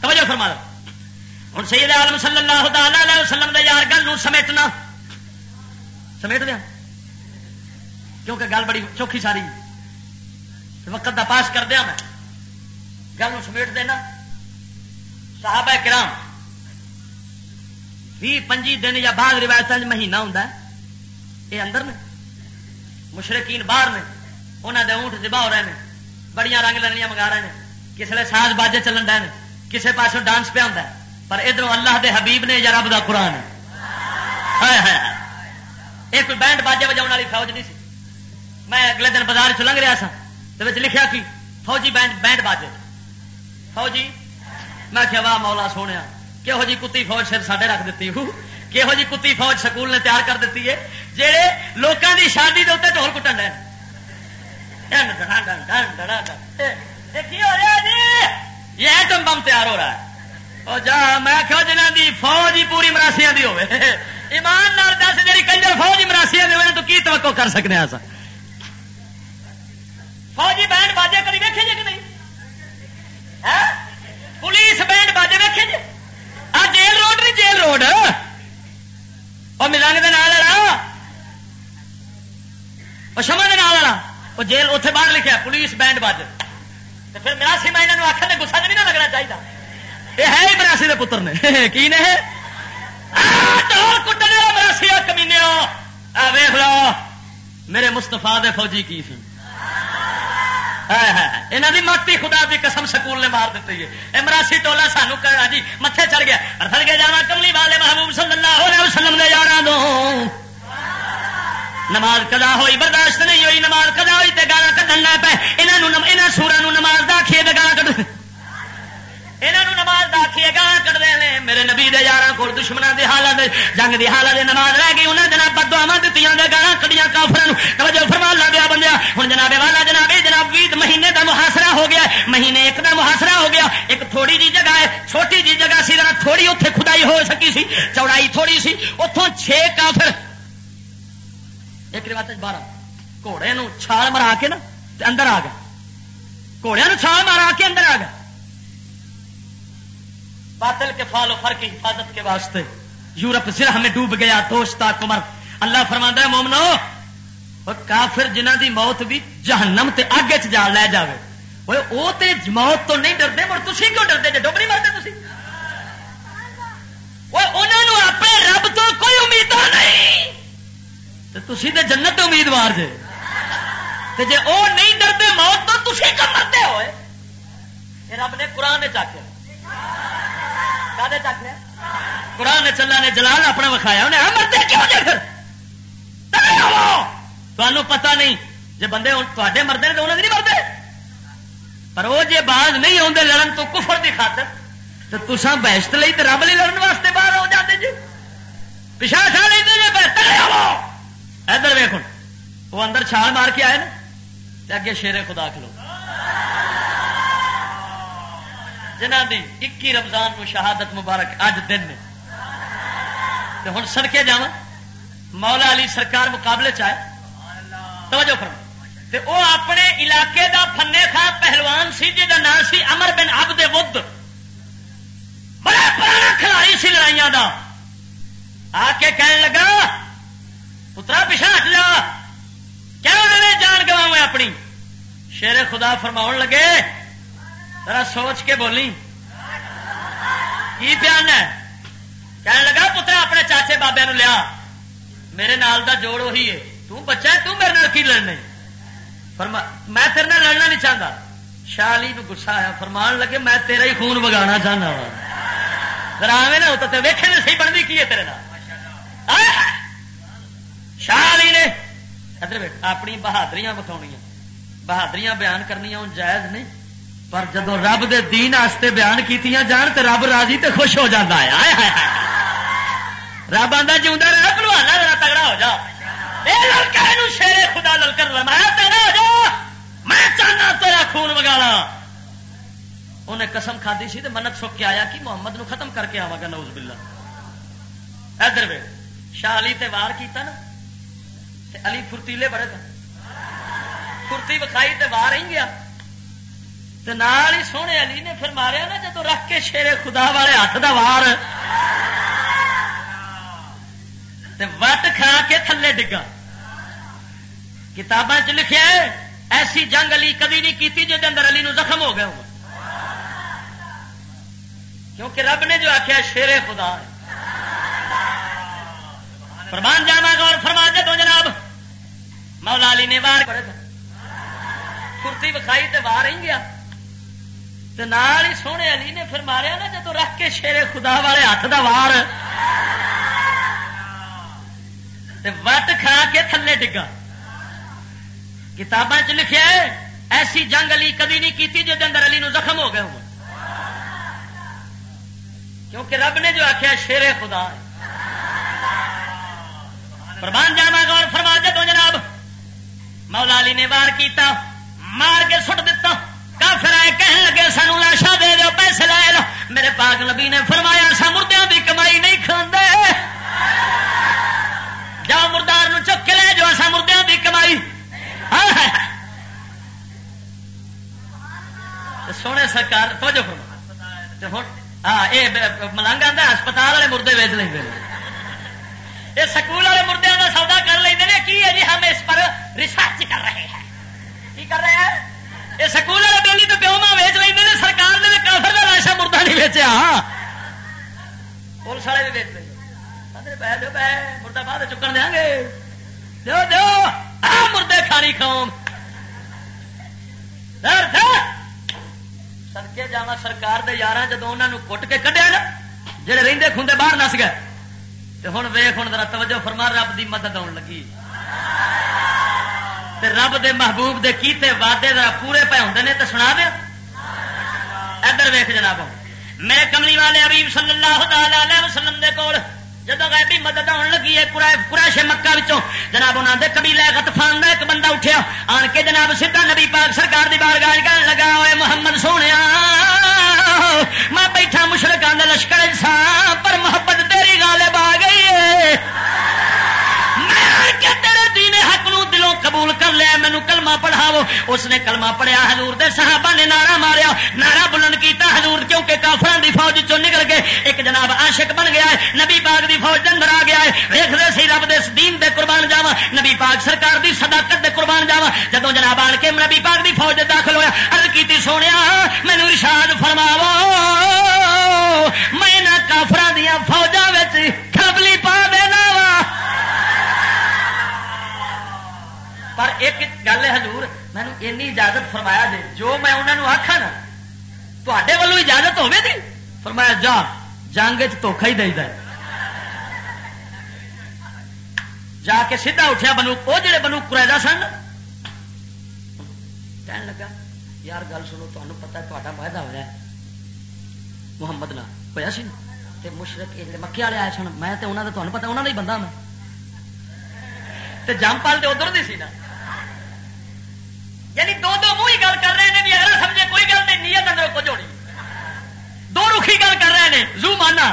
توجہ فرما ہوں سید عالم صلی اللہ تعالی وسلم دے یار گل سمیٹنا۔ سمیٹ دیا ہاں؟ کیونکہ گل بڑی چوکھی ساری۔ وقت دا پاس کر دیا ہاں میں۔ گل سمیٹ دینا۔ صحابہ کرام بھی پنجی دن یا بعد روایت مہینہ ہوں یہ اندر نے مشرقین باہر نے انہوں نے اونٹ دبا ہو رہے ہیں بڑی رنگ لڑیاں منگا رہے ہیں کسی نے ساز باجے چلن رہے ہیں کسی پاسوں ڈانس پہ آتا پر ادھر اللہ دے حبیب نے یا رب دا قرآن ہے۔ یہ کوئی بینڈ باجے بجاؤ والی فوج نہیں سی۔ میں اگلے دن بازار چ لنگ رہا سا تو لکھا کہ فوجی بینڈ بینڈ باجے۔ فوجی میں کیا واہ مولا سونے کہہو جی کتی فوج سر ساڈے رکھ دیتی ہوں کہہو جی کتی فوج سکول نے تیار کر دیتی ہے جہے لوگوں کی شادی کے اتنے ڈول کٹن ڈے یہ ایٹم بم تیار ہو رہا ہے۔ اور جا، میں کہو جنہ دی فوج ہی پوری مراسیا دی ہوے ایمان نال دس جی کنجر فوج ہی مراسیا دی ہوئے تو کی توقع کر سکتے ہیں فوجی بینڈ باجے کری ویکھے جی کہ نہیں؟ ہاں؟ پولیس بینڈ باجے ویکے جی؟ آ جیل روڈ نہیں جیل روڈ۔ اور ملنگ کے نام والا۔ اور شمر کے نام والا۔ وہ جیل اتنے باہر لکھا پولیس بینڈ باجے۔ پھر مراسی میں یہاں آخر نے گسا نہیں نہ لگنا چاہیے یہ ہے ہی مراسی کے پتر نے۔ کی نے؟ کٹنے مراسی کمینے ویخ لو، میرے مستفا دے فوجی کی سی یہاں کی متی خدا کی قسم سکول نے مار دیتی ہے۔ مراسی ٹولا سانو کرا ہاں جی متے چڑھ گیا۔ سڑ کے جانا کملی والے محبوب صلی اللہ علیہ وسلم نے جانا دو نماز کدا ہوئی، برداشت نہیں ہوئی، نماز کدا ہوئی تے گانا کھن لگ پے۔ یہاں سورا نماز دا کھیے گانا کھ یہاں نماز داخی گاہ کٹتے ہیں میرے نبی دے یار کو دشمنوں کی حالت جنگ کی حالت نماز رہ گئی انہیں جناب بدوا دیتی گاہ کڑیاں کافر توجہ فرما لا دیا بندہ ہوں جناب والا جناب جناب بھی مہینے کا محاصرہ ہو گیا مہینے ایک کا محاصرہ ہو گیا۔ ایک تھوڑی جی جگہ ہے، چھوٹی جی جگہ سی، ذرا تھوڑی اتنے کھدائی ہو سکی سی، چوڑائی تھوڑی سی اتوں چھ کافر۔ ایک روایت بارہ۔ گھوڑے چھال مرا کے نا، اندر آ گیا گھوڑیا چھال مارا کے اندر آ گیا باطل کے فال و فر کی حفاظت کے واسطے یورپ سر ہمیں ڈوب گیا، دوست کمر۔ اللہ فرما ہے، مومنو، اور کافر جنہ دی موت بھی جہنم تے آگے چ لے جائے وہ تے موت تو نہیں ڈرتے مر تھی کیوں ڈرتے؟ جی ڈوب نہیں مرتے تھی انہوں اپنے رب تو کوئی امید نہیں۔ تھی تو جنت امیدوار جے۔ جی وہ نہیں ڈرتے، موت تو تھی کم مرتے ہوئے؟ رب نے قرآن چاہیے قرآن چلا نے جلال اپنا وکھایا، انہیں مرتے کیوں جی پھر؟ تمہیں پتا نہیں جی بندے تے مرد نے تو انہوں نے نہیں مرتے۔ پر وہ جی باز نہیں آتے لڑن تو کفر کی خاطر، تو تسا بہشت لی تو رب لی لڑن واسطے باہر ہو جاتے جی۔ پچھا کھا لیں جی ادھر ویخ وہ اندر چھال مار کے آئے نا اگے شیرے خدا کھلو۔ جنہ دی اکی رمضان کو شہادت مبارک اج دن میں ہوں سڑکے جا مولا علی سرکار مقابلے چائے توجہ کرو تے او اپنے علاقے دا فنے خان پہلوان سی جا نام سی امر بن اب دے ود۔ بڑا پرانا کھلاڑی سی لڑائیاں دا۔ آ کے کہنے لگا، پترا پچھا ہٹ جا۔ کیا انہوں نے جان گوا اپنی؟ شیر خدا فرما لگے ذرا سوچ کے بولی۔ کی پیان ہے؟ کہنے لگا، پترا، اپنے چاچے بابے نو لیا۔ میرے نال دا جوڑ وہی ہے۔ تو بچہ ہے، تو میرے نال کی لڑنے؟ میں تیرے نال لڑنا نہیں چاہتا شالی نو گسا آیا فرمان لگے، میں تیرا ہی خون بگانا چاہنا وا ڈراوے نا تو ویکھے نے صحیح بنتی کی ہے تیرے نال۔ شالی نے، ادھر اپنی بہادریاں بتاؤنیاں بہادریاں بیان کرنی جائز نہیں۔ پر جب رب دے دین آستے بیان کیتیاں جان تو رب راضی تے خوش ہو جاتا ہے۔ رب آتا جیوا رہا پلوانا ذرا تگڑا ہو جا۔ لڑکا شیر خدا للکر لمایا تگڑا ہو جا۔ میں چاہنا تیرا خون وگالا انہیں قسم کھادی سی تو منت سک کے آیا کہ محمد نو ختم کر کے آوا گا نوز بلا ادھر وے، شاہ علی تے وار کیتا نا، تے علی فرتیلے بڑے تھے۔ فرتی وکھائی تے وار ہی گیا۔ نال ہی سونے علی نے پھر ماریا نا جدو رکھ کے شیر خدا والے ہاتھ دا وار وٹ کھا کے تھلے ڈگا کتاباں چ لکھا ہے ایسی جنگ علی کبھی نہیں کی جی اندر علی نو زخم ہو گیا کیونکہ رب نے جو آخیا شیر خدا ہے فرمان جانا گا اور فرما دے تو جناب مولا علی نے وار کرتی بکھائی تے وار ہی گیا نال ہی سونے علی نے پھر ماریا نا جدو رکھ کے شیر خدا والے ہاتھ دا وار وٹ کھا کے تھلے ڈگا کتاباں چ لکھا ہے ایسی جنگ علی کبھی نہیں کی جی اندر علی نو زخم ہو گیا کیونکہ رب نے جو آخیا شیر خدا ہے پرمان جانا گور فرما دے تو جناب مولا علی نے وار کیتا مار کے سٹ دتا کافر آئے کہنے لگے، سانو لاشا دے دو پیسے لائے لو. میرے پاک نبی نے فرمایا سا مردوں کی کمائی نہیں کھانے جاؤ مردار نو چک کے لے جو اصا مردوں کی کمائی ہاں، ہاں، ہاں۔ سونے سرکار تو جو ہاں یہ ملنگ آتا ہسپتال والے مردے ویچ لیں یہ سکول والے مردوں کا سودا کر لیں کی ہے جی ہم اس پر ریسرچ کر رہے ہیں؟ کی کر رہے ہیں؟ یہ سکول والے بیلی تو پیو ماں ویچ لیں سرکار نے کافر کا لاشا مردہ نہیں ویچیا پولیس والے بھی ویچ لیں مردہ بعد چکن دیا گے دو دو مردے کھانی قوم سڑکے جا سرکار دے یار جدو انہوں کٹ کے کڈیا نا جہے رہتے کھوندے باہر نس گئے ہوں ویخ ہوں ذرا توجہ فرما رب دی مدد آن لگی تے رب دے محبوب دے کیتے وعدے ذرا پورے پے ہوندے نے تے سنا دیا ادھر ویخ جناب۔ میرے کملی والے ابھی صلی اللہ تعالی علیہ وسلم دے کول جب غیبی مدد آن لگی ہے قریش مکہ وچوں، جناب انہاں دے قبیلہ غطفان دا ایک بندہ اٹھیا۔ آن کے جناب سیدھا نبی پاک سرکار دی بارگاہ کہن لگا اوے محمد سونیا میں بیٹھا مشرکان دے لشکر سا پر محبت تیری غالب آ گئی ہے۔ تیرے دین حق دلوں قبول کر لیا مینو کلمہ پڑھاو۔ اس نے کلمہ پڑھیا، حضور دے صحابہ نے نعرہ ماریا۔ نعرہ بلند کیتا، حضور کیونکہ کافران دی فوج چو نکل کے ایک جناب عاشق بن گیا ہے، نبی پاک دی فوج دے اندر آ گیا ہے۔ ویخ دے سی رب دے دین دے قربان جاوا نبی پاک سرکار دی صداقت دے قربان جاوا جدو جناب آن کے نبی پاک دی فوج دے داخل ہویا، عرض کیتی، سونیا، مینو ارشاد فرماو میں نہ کافران دیا فوجا کھبلی پا دینا پر ایک گل ہے حضور میں اینی اجازت فرمایا دے جو میں انہوں نے آخا نا تے والوں اجازت ہوے دی فرمایا جا جنگ چوکھا ہی دے جا کے سیدھا اٹھیا بنو وہ جڑے بنو قریدا سن کہنے لگا یار گل سنو تمہیں پتا تا معاہدہ ہوا محمد نہ ہوا سی تے مشرق جڑے مکے والے آئے سن میں تے انہوں نے تمہیں پتا انہوں نے بندہ میں تے جمپال تے ادھر دی سی نا یعنی دو دو منہ ہی گل کر رہے ہیں بھی اگر سمجھے کوئی گل نہیں، نیت اندر کچھ ہونی۔ دو رخی گل کر رہے ہیں، زو مانا۔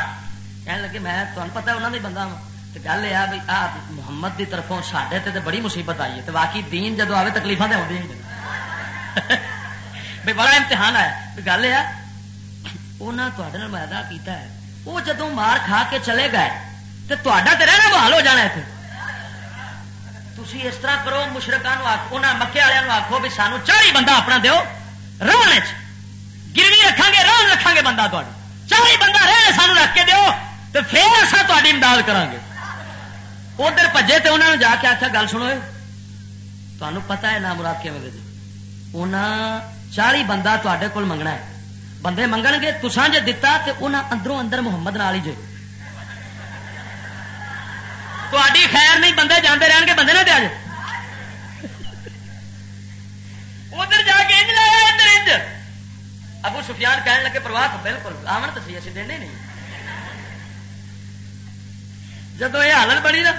کہنے لگے، میں تمہیں پتا انہوں نے بندہ ہوں گل یہ بھی، آ، محمد کی طرفوں سڈے تے بڑی مصیبت آئی ہے۔ باقی دین جدو آئے تکلیف تو آدی بھی بڑا امتحان ہے گل یہ انہیں تے معاہدہ کیتا ہے۔ وہ جدو مار کھا کے چلے گئے، تو تا تو رہنا بحال ہو جانا اتنے تھی اس طرح کرو مشرقوں آخو مکے والوں آخو بھی سانو چالی بندہ اپنا دو رن گروی رکھا گے رن رکھا گے بندہ چالی بندہ رہے سانو رکھ کے دو تو پھر اصا تاری امداد کریں گے ادھر پجے تو انہوں نے جا کے آخیا گل سنو تمہیں پتا ہے نہ مراد کے ملے جی؟ انہیں چالی بندہ تے کول منگنا ہے بندے منگن گے تسان جی دتا تو انہیں اندروں اندر محمد نال ہی جی تاری خیر نہیں، بندے جانے رہن گے، بندے نہ دیا جی ادھر جا کے انج لایا، ادھر انج۔ ابو سفیان کہنے لگے، پرواہ بالکل، آمن تو سی اچھی دینے نہیں۔ جب یہ حالت بنی نا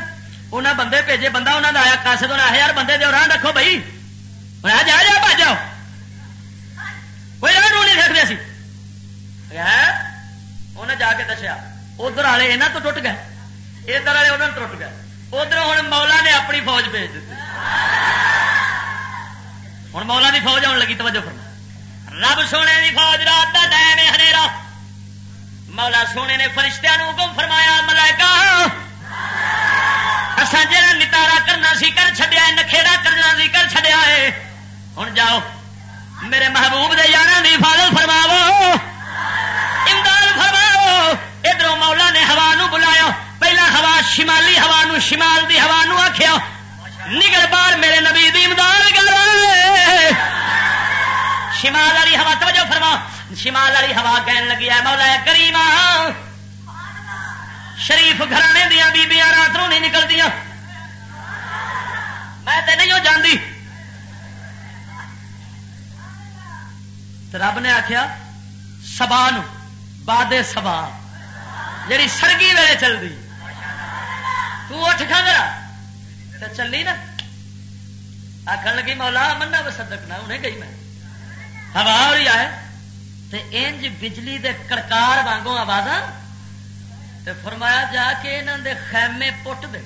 انہیں بندے بھیجے، بندہ انہوں نے آیا کس تو آیا یار بندے دو راہ رکھو بھائی۔ جا جا بھاج جاؤ۔ کوئی راہ رو نہیں سکتے انہیں جا کے دسیا، ادھر والے یہاں تو ٹوٹ گئے۔ ادھر والے انہوں ٹوٹ گئے۔ ادھر ہوں مولا نے اپنی فوج بھیج دیتی ہوں مولا کی فوج آن لگی، توجہ فرما رب سونے کی فوج رات کا ٹائم ہے مولا سونے نے فرشتہ حکم فرمایا، ملائکہ اصا جا نتارا کرنا سی، کر چڈیا نکھےڑا کرنا سی، کر چڈیا ہے۔ ہوں جاؤ، میرے محبوب دے یار کی حفاظت فرماو امداد فرماو ادھر مولا نے ہوا نو بلایا۔ پہلا ہوا شمالی ہوا نو شمال دی ہوا نو آخیا نگل بار میرے نبی دی امداد کر شمال والی ہوا توجہ فرما شمال والی ہوا کہن لگی ہے مولا کریم شریف گھرانے دیا بیبیاں رات نو نہیں نکلتی میں تو نہیں جانتی رب نے آخیا سبا بادے سبا جی سرگی ویلے چلتی تٹھ کھانا تو چلی نا آخر لگی مولا منا بسدکنا انہیں گئی میں ہوا ہو رہی آئے انج بجلی دے کڑکار وانگوں آواز فرمایا جا کے انہوں دے خیمے پٹ دے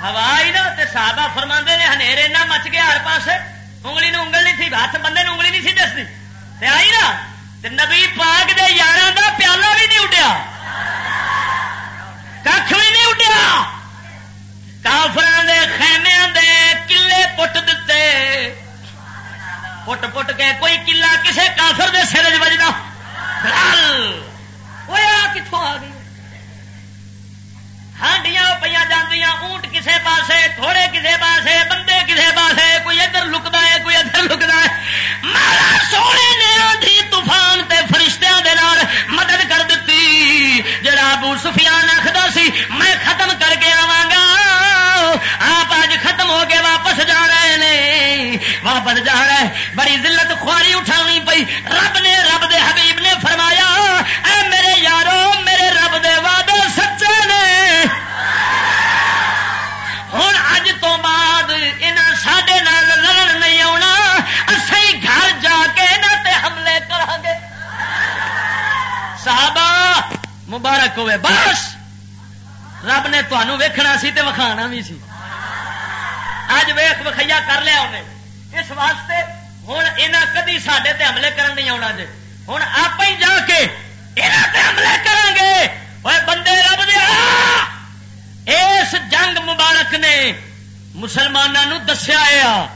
ہوا ہی نا صحابہ فرما نے ہنیرے نہ مچ گیا ہر پاس انگلی نو انگل نہیں تھی ہاتھ بندے نو انگلی نہیں تھی دستی آئی نا نبی پاک دے یار دا پیالہ بھی نہیں اڈیا کھ بھی نہیں اڈیا۔ کافر دے خیمے دے کلے پٹ دیتے پٹ پٹ کے کوئی کلا کسے کافر دے سر چ چجنا کتوں آ گئی؟ ہانڈیاں پہ جانیا اونٹ کسے پاسے تھوڑے کسے پاسے، بندے کسے پاسے، کوئی ادھر لکتا ہے، کوئی ادھر لکتا ہے۔ مارا سونے نے ابو سفیان آخر سی، میں ختم کر کے آواں گا آپ اج ختم ہو کے واپس جا رہے ہیں واپس جا رہے۔ بڑی ذلت خواری اٹھانی پئی۔ رب نے، رب دے حبیب نے فرمایا، اے میرے یارو، میرے رب دے وعدے سچے نے۔ ہوں اج تو بعد یہاں سڈے نال لڑن نہیں آنا اسی گھر جا کے تے حملے کرا گے۔ صحابہ مبارک ہوئے۔ بس! رب نے تمہوں ویکھنا سی تے وکھانا بھی سی۔ اج ویخ وکھیا کر لیا انہیں۔ اس واسطے ہوں یہاں کدی سڈے تے حملے کرن نہیں آنا جی ہوں آپ ہی جا کے یہاں تے حملے کریں گے بندے رب دیا اس جنگ مبارک نے مسلمانوں دسیا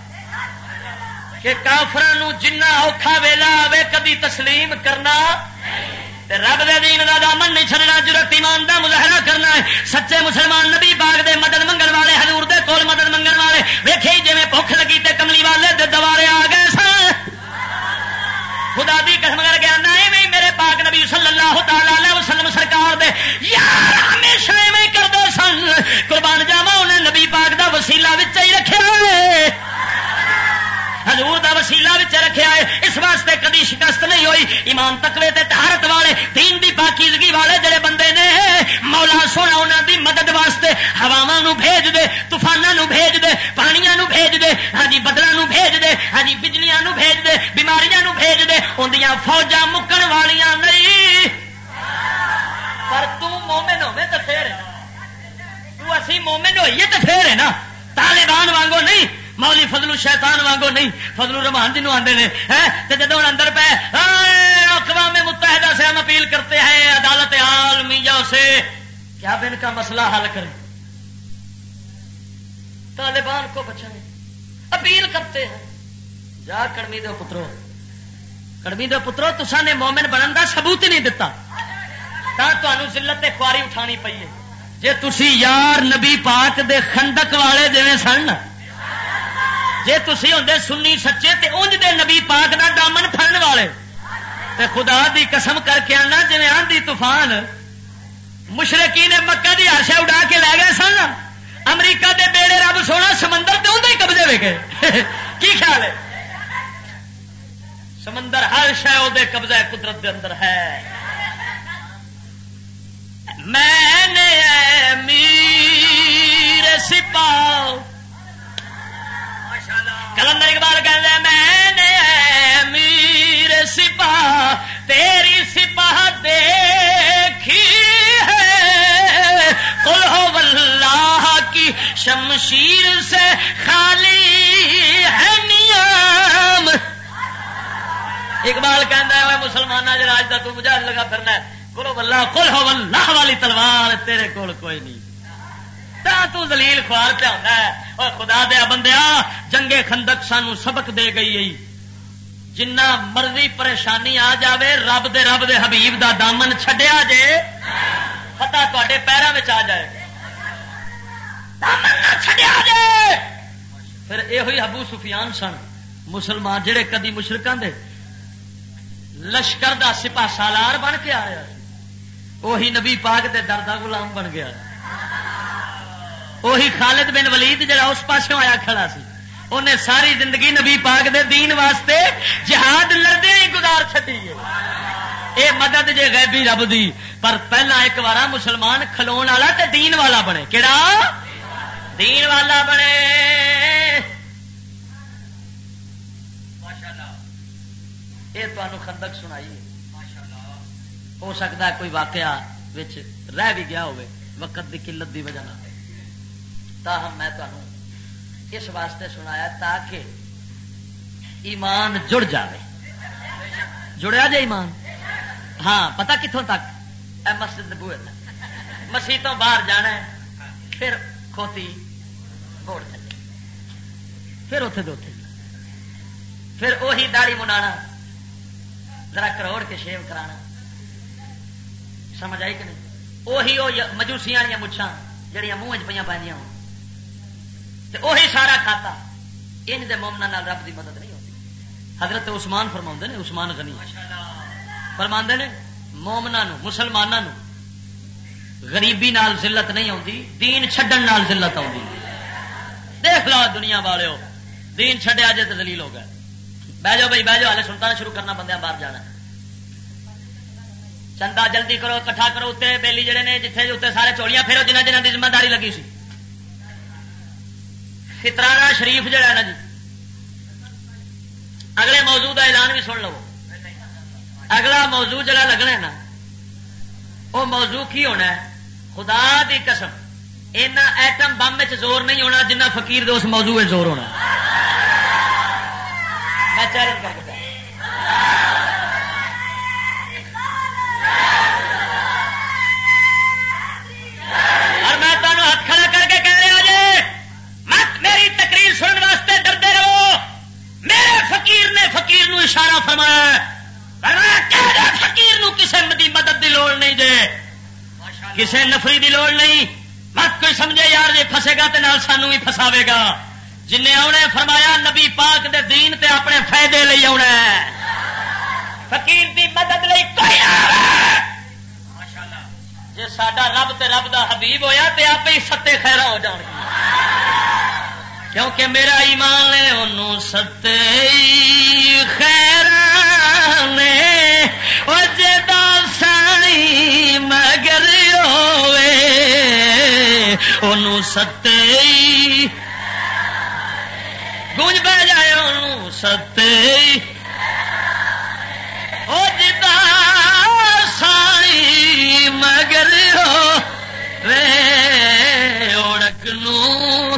کہ کافران جنہ اوکھا ویلا آئے کدی تسلیم کرنا رب دے دین دا دامن نہیں چھڑنا جرت ایمان دا مظاہرہ کرنا ہے۔ سچے مسلمان نبی باغ دے مدد منگن والے، حضور دے کول مدد منگن والے۔ ویکھے جی بھوک لگی تے کملی والے دے دوارے آ گئے سن۔ خدا دی قسم کر کے آنا ہے میرے پاک نبی صلی اللہ تعالی علیہ وسلم سرکار دے۔ یار، ہمیشہ ایویں کرتے سن۔ قربان جاوا انہیں نبی پاک دا وسیلہ وچ ہی رکھیا رکھے حضور دا وسیلہ بچ رکھیا ہے، اس واسطے کدی شکست نہیں ہوئی۔ ایمان تکوے تے تہارت والے، دین دی پاکیزگی والے جڑے بندے نے، مولا سونا انہوں دی مدد واسطے ہوا بھیج دے طوفانوں بھیج دے، پانیاں نو بھیج دے ہاں جی بدلوں بھیج دے ہاں جی بجلیاں نو بھیج دے، بیماریاں نو بھیج دے اندیاں فوجاں مکن والیاں نہیں۔ پر تومن ہوے تو پھر۔ تو اسی مومن ہوئیے تو پھر ہے نا۔ طالبان وانگو نہیں۔ مولی فضلو شیطان وانگو نہیں فضلو رحمان جنوب آتے ہیں جدو اندر پہ اقوام متحدہ سے ہم اپیل کرتے ہیں، عدالت عالمیہ سے کیا بن کا مسئلہ حل کریں۔ طالبان کو بچائیں۔ اپیل کرتے ہیں۔ جا کڑمی دو پترو۔ کڑمی دو پترو تسا نے مومن بنن کا ثبوت نہیں دتا۔ تمہیں ضلعت خواری اٹھانی پی ہے۔ جی تھی یار نبی پاک دے خندق والے جی سن جی تھی ہوں سنی سچے تے انج دے نبی پاک دا دامن پھڑن والے۔ تے خدا دی قسم کر کے آنا جی آندھی طوفان مشرقی نے مکہ دی ہرشا اڈا کے لے گئے سن، امریکہ دے بیڑے رب سونا سمندر تے اندر ہی قبضے وے گئے۔ کی خیال ہے؟ سمندر ہر شہ وہ قبضہ قدرت دے اندر ہے۔ میں نے میر سپاہ کلندر اقبال کہ میں نے میر سپاہ، تیری سپاہ دیکھی ہے۔ قل ہو واللہ کی شمشیر سے خالی ہے نیام۔ اقبال کہہ ہے مسلمان جراج کا تو مجھے لگا پھرنا ہے۔ کلو بلا کل ہو اللہ والی تلوار تیرے کول کوئی نہیں۔ تو دلیل خوار پہ ہوتا ہے۔ اور خدا دیا بندیا جنگے خندق سانو سبق دے گئی جنہ مرضی پریشانی آ جاوے، رب دے رب دے حبیب دا دامن چھڈیا جے فتح تے پیروں میں آ جائے۔ دامن نہ چھڈیا جے۔ پھر یہ ہوئی ابو سفیان سن، مسلمان جڑے کدی مشرقان دے لشکر دا سپا سالار بن کے آ رہا وہی نبی پاک دے دردا غلام بن گیا۔ وہی خالد بن ولید جڑا اس پاسوں آیا کھڑا سی۔ انہیں ساری زندگی نبی پاک دے دین واسطے جہاد لڑدے ہی گزار چی اے مدد جے غیبی رب دی۔ پر پہلا ایک بار مسلمان کھلو والا تے دین والا بنے۔ کہڑا دین والا بنے۔ یہ خندق سنائی ہو سکتا ہے کوئی واقعہ رہ بھی گیا ہوئے۔ وقت کی قلت کی وجہ تاہم میں تمہیں اس واسطے سنایا تاکہ ایمان جڑ جائے جڑیا جائے ایمان ہاں پتا کتوں تک اے مسجد بوئے مسیح تو باہر جانا ہے پھر کھوتی بوڑ چلے پھر اتے دو پھر وہی داڑی منانا ذرا کروڑ کے شیو کرانا سمجھ آئی کہ نہیں وہی وہ مجوسیاں والی مچھا جہیا منہ چ پہ وہی سارا کھاتا۔ ان دے مومنا رب دی مدد نہیں ہوتی۔ حضرت عثمان فرما نے، عثمان غنی۔ فرما نے مومنا مسلمانوں غریبی نال ذلت نہیں آتی دین چھڈن نال ذلت آتی دیکھ لو دنیا والے دین چھڈیا جے تو دلیل ہو گئے۔ بہ جاؤ بھائی، بہ جاؤ ہلے سلطان شروع کرنا بندے باہر جانا۔ چندہ جلدی کرو، کٹھا کرو، اتنے بےلی جڑے نے جتنے جی اتنے سارے چولیاں پھرو جنہ جنہ کی ذمہ داری لگی سی۔ فطرانہ شریف جڑا نا جی اگلے موضوع کا اعلان بھی سن لو۔ اگلا موضوع جڑا لگنا ہے نا، وہ موضوع کی ہونا ہے؟ خدا دی قسم، اینا ایٹم بم زور نہیں ہونا جنہ فقیر دے اس موضوع زور ہونا۔ میں چیلنج کر فقیر نے فقیر نو اشارہ فرمایا فقیر نو کسے مدی مدد دی لوڑ نہیں دے کسے نفری دی لوڑ نہیں۔ مت کوئی سمجھے یار جی فسے گا تو سانو بھی فساوے گا۔ جن آنے فرمایا، نبی پاک دے دین تے اپنے فائدے لے آنا فقیر دی مدد لئی کوئی جی سڈا رب تے رب دا حبیب ہویا تے آپ ہی ستے خیرا ہو جان گے۔ کیونکہ میرا ایمان ہے، انہوں ستے خیر نے جدا سائی مگر ان ستے گونج بہ جائے ان ستے او جدا سائی مگر ہو اڑک نو